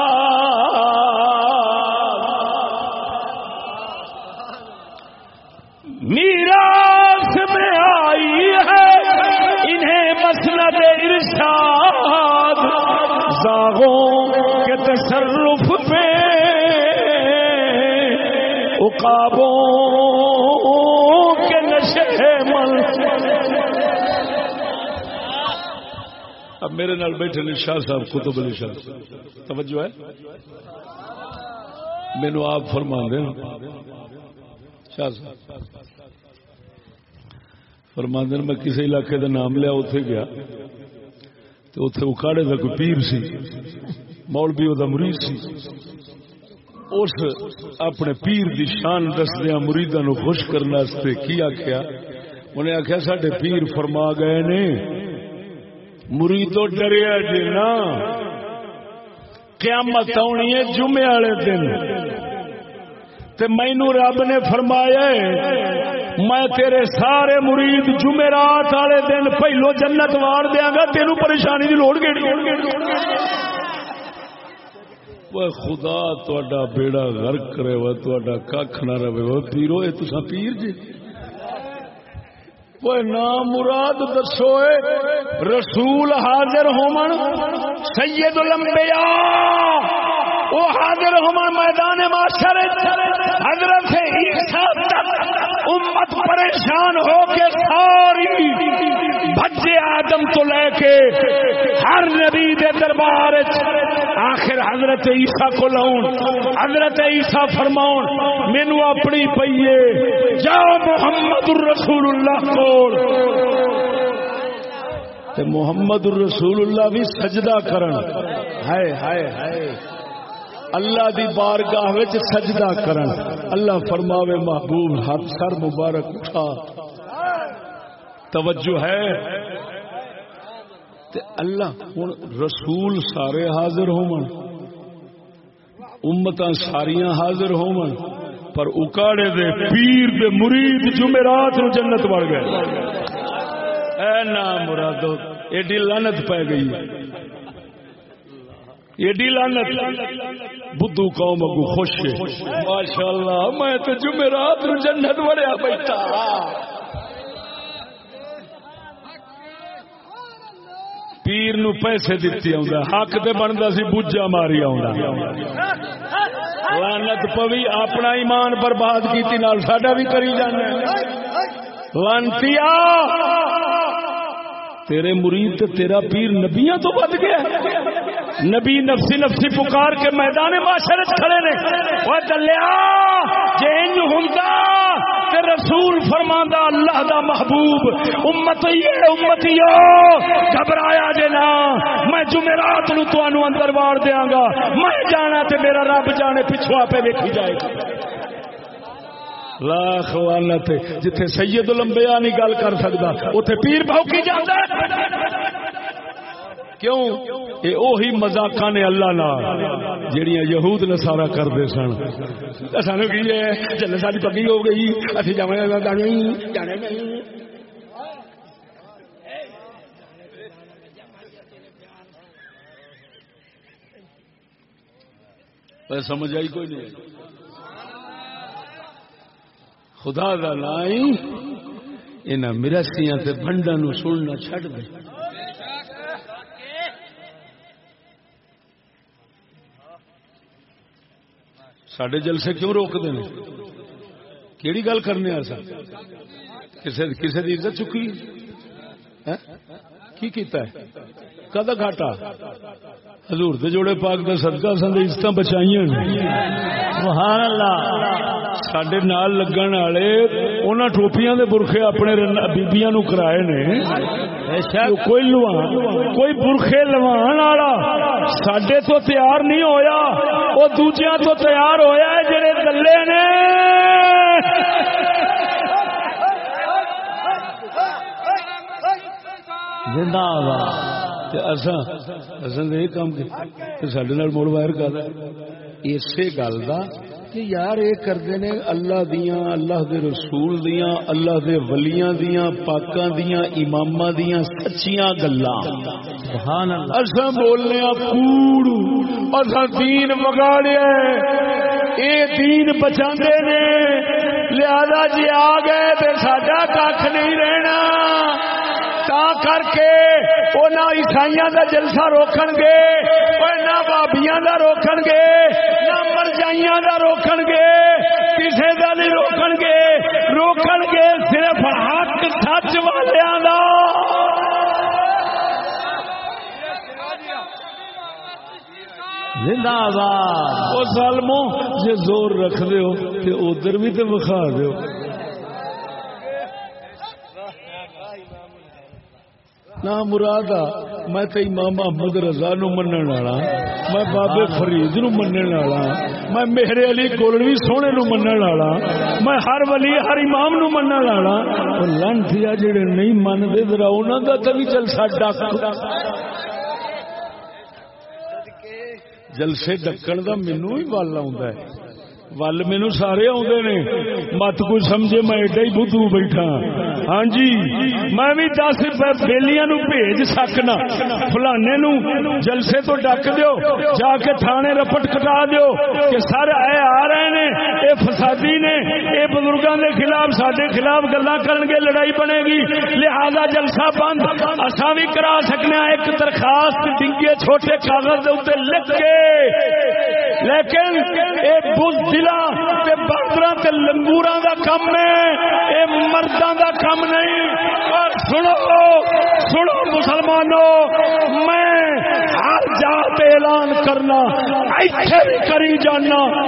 مسند ارشاد، زاغوں کے تصرف پہ عقابوں کے نشے مل اب میرے نال بیٹھے نے شاہ صاحب کتب علی شاہ۔ توجہ ہے؟ مینو آپ فرما دیں شاہ صاحب۔ فرما میں کسی علاقے کا نام لیا اتے گیا۔ تو اتے اکاڑے کا کوئی پیر سی، مولوی وہ مرید سی۔ اس اپنے پیر دی شان دسدیا مریداں نو خوش کرنے کی آخیا انہیں آخیا سڈے پیر فرما گئے نے، مریدو ڈریا جی نا۔ قیامت آنی ہے جمعے والے دن۔ تے مینو رب نے فرمایا ہے میں تیرے سارے مرید جمعرات والے دن پہلو جنت واڑ دیا گا، تینو پریشانی کی لوڑ گیڑی۔ خدا تا بیڑا غرق کرے وہ تا کھ نہ رہے وہ پیرو یہ تو پیر جی۔ نام مراد دسو رسول حاضر ہومن سید الانبیاء وہ حاضر ہومن میدان معاشر حضرت عیسیٰ تک امت پریشان ہو کے ساری بچے آدم تو لے کے ہر نبی دے دربار آخر حضرت عیسیٰ کو لاؤن۔ حضرت عیسیٰ فرماؤن، مینو اپنی پئیے، جاؤ محمد الرسول اللہ کو محمد الرسول اللہ بھی سجدہ کرن۔ ہائے ہائے ہائے۔ اللہ دی بارگاہ وچ سجدہ کرن۔ اللہ فرماوے، محبوب ہاتھ سر مبارک اٹھا۔ توجہ ہے۔ تے اللہ ہن رسول سارے حاضر ہون۔ امتاں ساریاں حاضر ہون۔ پر اکاڑے دے پیر دے مرید جمعرات نو جنت بڑھ گئے۔ اے نا مرادو ایڈی لعنت پہ گئی۔ ایڈی لعنت۔ بدھو قوم اگو خوش ہے۔ ماشاءاللہ، میں تو جمعرات نو جنت وڑیا بیٹھا۔ پیر نو پیسے دیتی آؤں حق تے بنتا سی بوجا ماری آؤں لانت پوی، اپنا ایمان برباد کی نال ساڈا بھی کری جانا لانتی تیرے مرید تے تیرا پیر نبیاں تو بد گیا۔ نبی نفسی نفسی پکار کے میدان معاشرت کھڑے نے۔ وہ دلیا، جے انج ہوندا تے رسول فرماندا اللہ دا محبوب۔ امت یہ امتیو گھبرایا جے نا میں جمعرات نو تانوں اندر وار دیاں گا۔ میں جانا تے میرا رب جانے پچھوا پہ ویکھی جائے گا۔ لاکھ والت جتھے سید الانبیاء نہیں گل کر سکدا، اوتھے پیر بھوکی جاندا کیوں؟ اے اوہی مذاقاں نے اللہ نال جڑیاں یہود نصارا کردے سن۔ سانو کی ہے؟ جل ساری پگی ہو گئی۔ اسی جاویں گا نہیں جانے نہیں۔ سمجھ آئی کوئی نہیں؟ خدا دا لائی ان مرسیاں تے بنڈا نو سننا چھڈ دے۔ سڈے جلسے کیوں روکتے ہیں؟ کیڑی گل کرنے کسی کسے عزت چکی؟ کی کیتا ہے؟ کدا گھاٹا؟ حضور دے جوڑے پاک دا صدقہ سن عزت بچائیاں سبحان اللہ۔ سڈے نال لگن والے انہاں ٹوپیاں دے برخے اپنے بیبیاں نو کرائے نے کوئی لوان کوئی برخے لوان والا سڈے تو تیار نہیں ہویا وہ دوجیاں تو تیار ہویا ہے جڑے دلے نے زندہ یہ کام سڈے مڑ وائر کر اسی گل کا کہ یار یہ کرتے نے اللہ دیاں اللہ دے رسول دیاں اللہ دے ولیاں دیاں پاکاں دیاں اماماں دیاں سچیاں گلاں۔ سبحان اللہ اساں بولنے ا کوڑ اساں دین بگاڑیا اے دین بچاندے نے۔ لہذا جی آ گئے تے ساڈا کھ نہیں رہنا۔ تا کر کے نہ عیسائی کا جلسہ روکن گے نہ بابیاں کا روکن گے، نہ مرجائیاں کا روکن گے کسی کا نہیں روکن گے روکن گے صرف حق سچ والوں کا زندہ آباد۔ وہ ظالمو جی زور رکھ دے ہو، تے ادھر بھی تے بخا دو نہ مراد میں تے امام محمد رضا نو منن والا، میں بابے فرید نو منن والا، میں میرے علی گولوی سونے نو منن والا، میں ہر ولی ہر امام نو منن والا اور لنٹیا جڑے نہیں منتے ذرا انہاں دا تے جلسہ ڈک جلسے ڈکن دا مینوں ہی بل آوندا ہے۔ ول مینو سارے آدھے نے مت کوئی سمجھے میں ایڈا ہی بدھو بیٹھا ہاں جی میں بھی دس بےلیاں بھیج سکنا فلانے نو جلسے تو ڈک دیو جا کے تھانے رپٹ کٹا دیو کہ سر اے آ رہے نے اے فسادی نے اے بزرگاں دے خلاف سڈے خلاف گلا کرن گے لڑائی بنے گی لہذا جلسہ بند اساں بھی کرا سکنے ایک درخواست ڈنگے چھوٹے کاغذ دے اوتے لکھ کے لیکن اے سلا تے باندراں تے لنگوراں دا کم ہے، اے مرداں دا کم نہیں۔ اور سنو سنو مسلمانوں میں ہر جات اعلان کرنا، ایتھے بھی کری جانا۔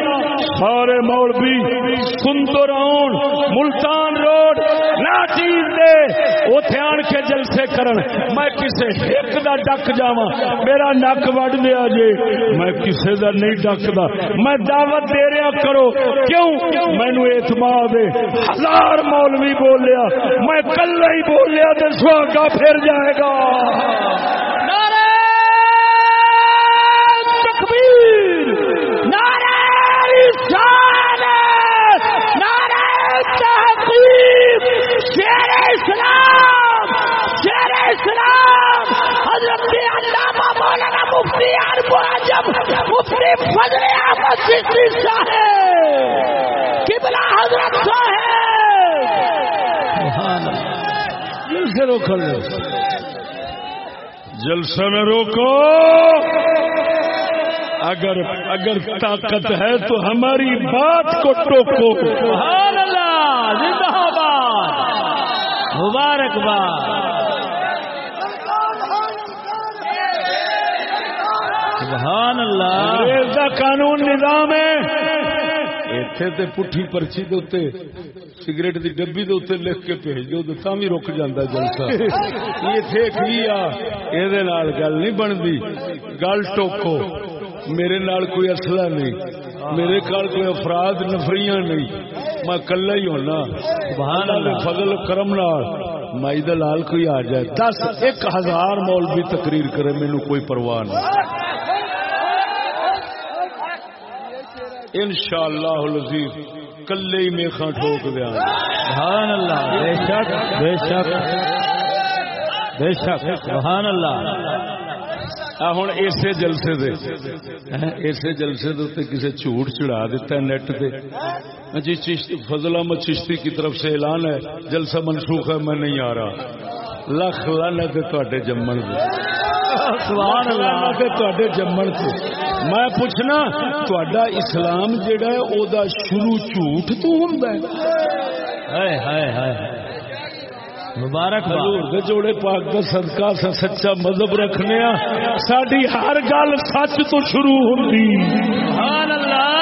سارے مولوی سندر آن ملتان روڈ نہ چیز دے، اوتھے آن کے جلسے کرن۔ میں کسے ایک دا ڈک جاواں، میرا نک وڈ دیا جے۔ میں کسے دا نہیں ڈکدا۔ میں دعوت دے رہا کرو۔ کیوں؟ مینو اعتماد ہے ہزار مولوی بولیا، میں کل ہی بولیا تو سہاگا پھر جائے گا نعرہ تکبیر نعرہ رسالت نعرہ تحقیق شیر اسلام شیر اسلام حضرت علامہ مولانا مفتی عرب عجب مفتی فضل احمد چشتی صاحب قبلہ حضرت صاحب۔ جلسے روک جلسہ میں روکو۔ اگر اگر طاقت ہے تو ہماری بات کو ٹوکو۔ سبحان اللہ زندہ آباد۔ مبارکباد۔ سبحان اللہ۔ انگریز دا قانون نظام ہے۔ ایتھے تے پٹھی پرچی دے اوتے سگریٹ دی ڈبی دے اوتے لکھ کے بھیج دو تے تاں وی رک جاندا جلسہ۔ ایتھے کی آ اے دے نال گل نہیں بندی۔ گل ٹوکو میرے نال کوئی اصلہ نہیں۔ میرے کال کوئی افراد نفریاں نہیں۔ میں کلا ہی ہونا۔ سبحان اللہ فضل کرم نال مائی دا لال کوئی آ جائے۔ دس ایک ہزار مولوی تقریر کرے مینوں کوئی پرواہ نہیں۔ ان شاء اللہ لذیذ کلے ہی میخا ٹھوک دیا۔ سبحان اللہ بے شک بے شک بے شک سبحان اللہ ہوں اسے جلسے دے۔ اسے جلسے دے تے کسی جھوٹ چڑھا دیتا ہے نیٹ پہ جی چشتی فضل احمد چشتی کی طرف سے اعلان ہے جلسہ منسوخ ہے میں نہیں آ رہا۔ لکھ لانت تے جمن دے۔ سبحان اللہ تے جمن سے میں پوچھنا تا اسلام جڑا ہے او دا شروع جھوٹ تو ہوندا ہے۔ ہائے ہائے ہائے۔ مبارک حضور دے جوڑے پاک دا صدقہ سے سچا مذہب رکھنے ساڈی ہر گل سچ تو شروع ہوندی۔ سبحان اللہ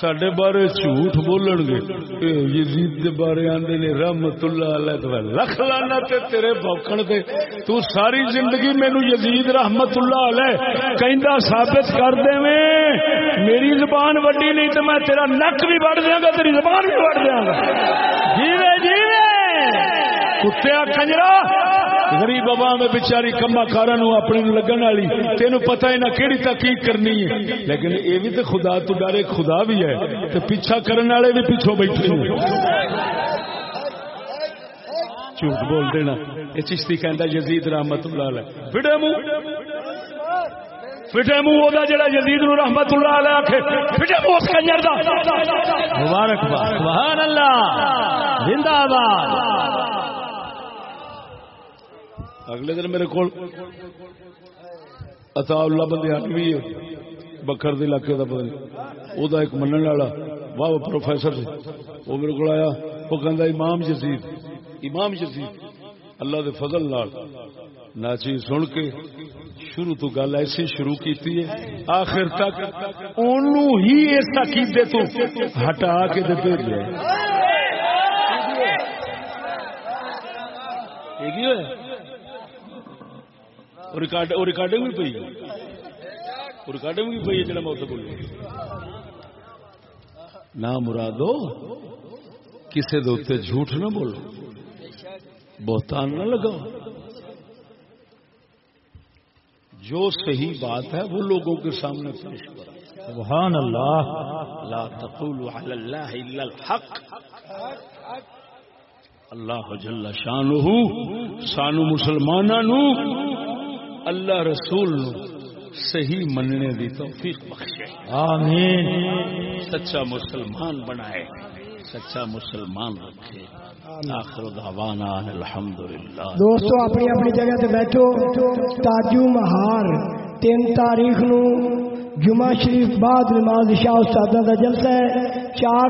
سڈے بارے جھوٹ بولن گے یزید دے بارے آندے نے رحمت اللہ علیہ لکھ لانا تے تیرے بوکن دے تو ساری زندگی مینو یزید رحمت اللہ علیہ کہندا ثابت کر دے میں میری زبان وڈی نہیں تو میں تیرا نک بھی وڑ دیاں گا تیری زبان بھی وڑ دیاں گا جی جی کتیا کنجرا غریب عوام میں بچاری کما کارا نو اپنے لگن والی تینو پتہ ہی نہ کیڑی تحقیق کرنی ہے۔ لیکن اے بھی تے خدا تو ڈر خدا بھی ہے۔ تے پیچھا کرن والے بھی پیچھے بیٹھے ہیں۔ جھوٹ بول دینا۔ یہ چشتی کہندا یزید رحمت اللہ علیہ۔ فٹے منہ۔ فٹے منہ او جڑا یزید نو رحمت اللہ علیہ آکھے۔ فٹے منہ اس کنجر دا۔ مبارک باد۔ سبحان اللہ۔ زندہ آباد۔ اگلے دن میرے کو عطا اللہ بندیان بھی ہے بکر دے علاقے دا پتہ نہیں او دا ایک منن والا واہ پروفیسر سی وہ میرے کو آیا وہ کہندا امام یزید۔ امام یزید اللہ دے فضل نال۔ ناچی سن کے شروع تو گل ایسی شروع کیتی ہے آخر تک اونوں ہی اس عقیدے تو ہٹا کے دے بھیجیا ہے ریکارڈنگ بھی پی ریکارڈنگ بھی پی جا میں بولوں نہ مرادو کسی دے جھوٹ نہ بولو بہتان نہ لگاؤ جو صحیح بات ہے وہ لوگوں کے سامنے پیش کرو سبحان اللہ لا تقولوا على الله الا الحق اللہ جل شانہ سانو مسلماناں اللہ رسول صحیح مننے دی توفیق بخشے۔ آمین۔ سچا مسلمان بنائے سچا مسلمان رکھے۔ آخر دعوانا ان الحمدللہ۔ دوستو اپنی اپنی جگہ تے بیٹھو۔ تاجو مہار تین تاریخ نو جمعہ شریف بعد نماز شاہ استادہ دا جلسہ ہے۔ چار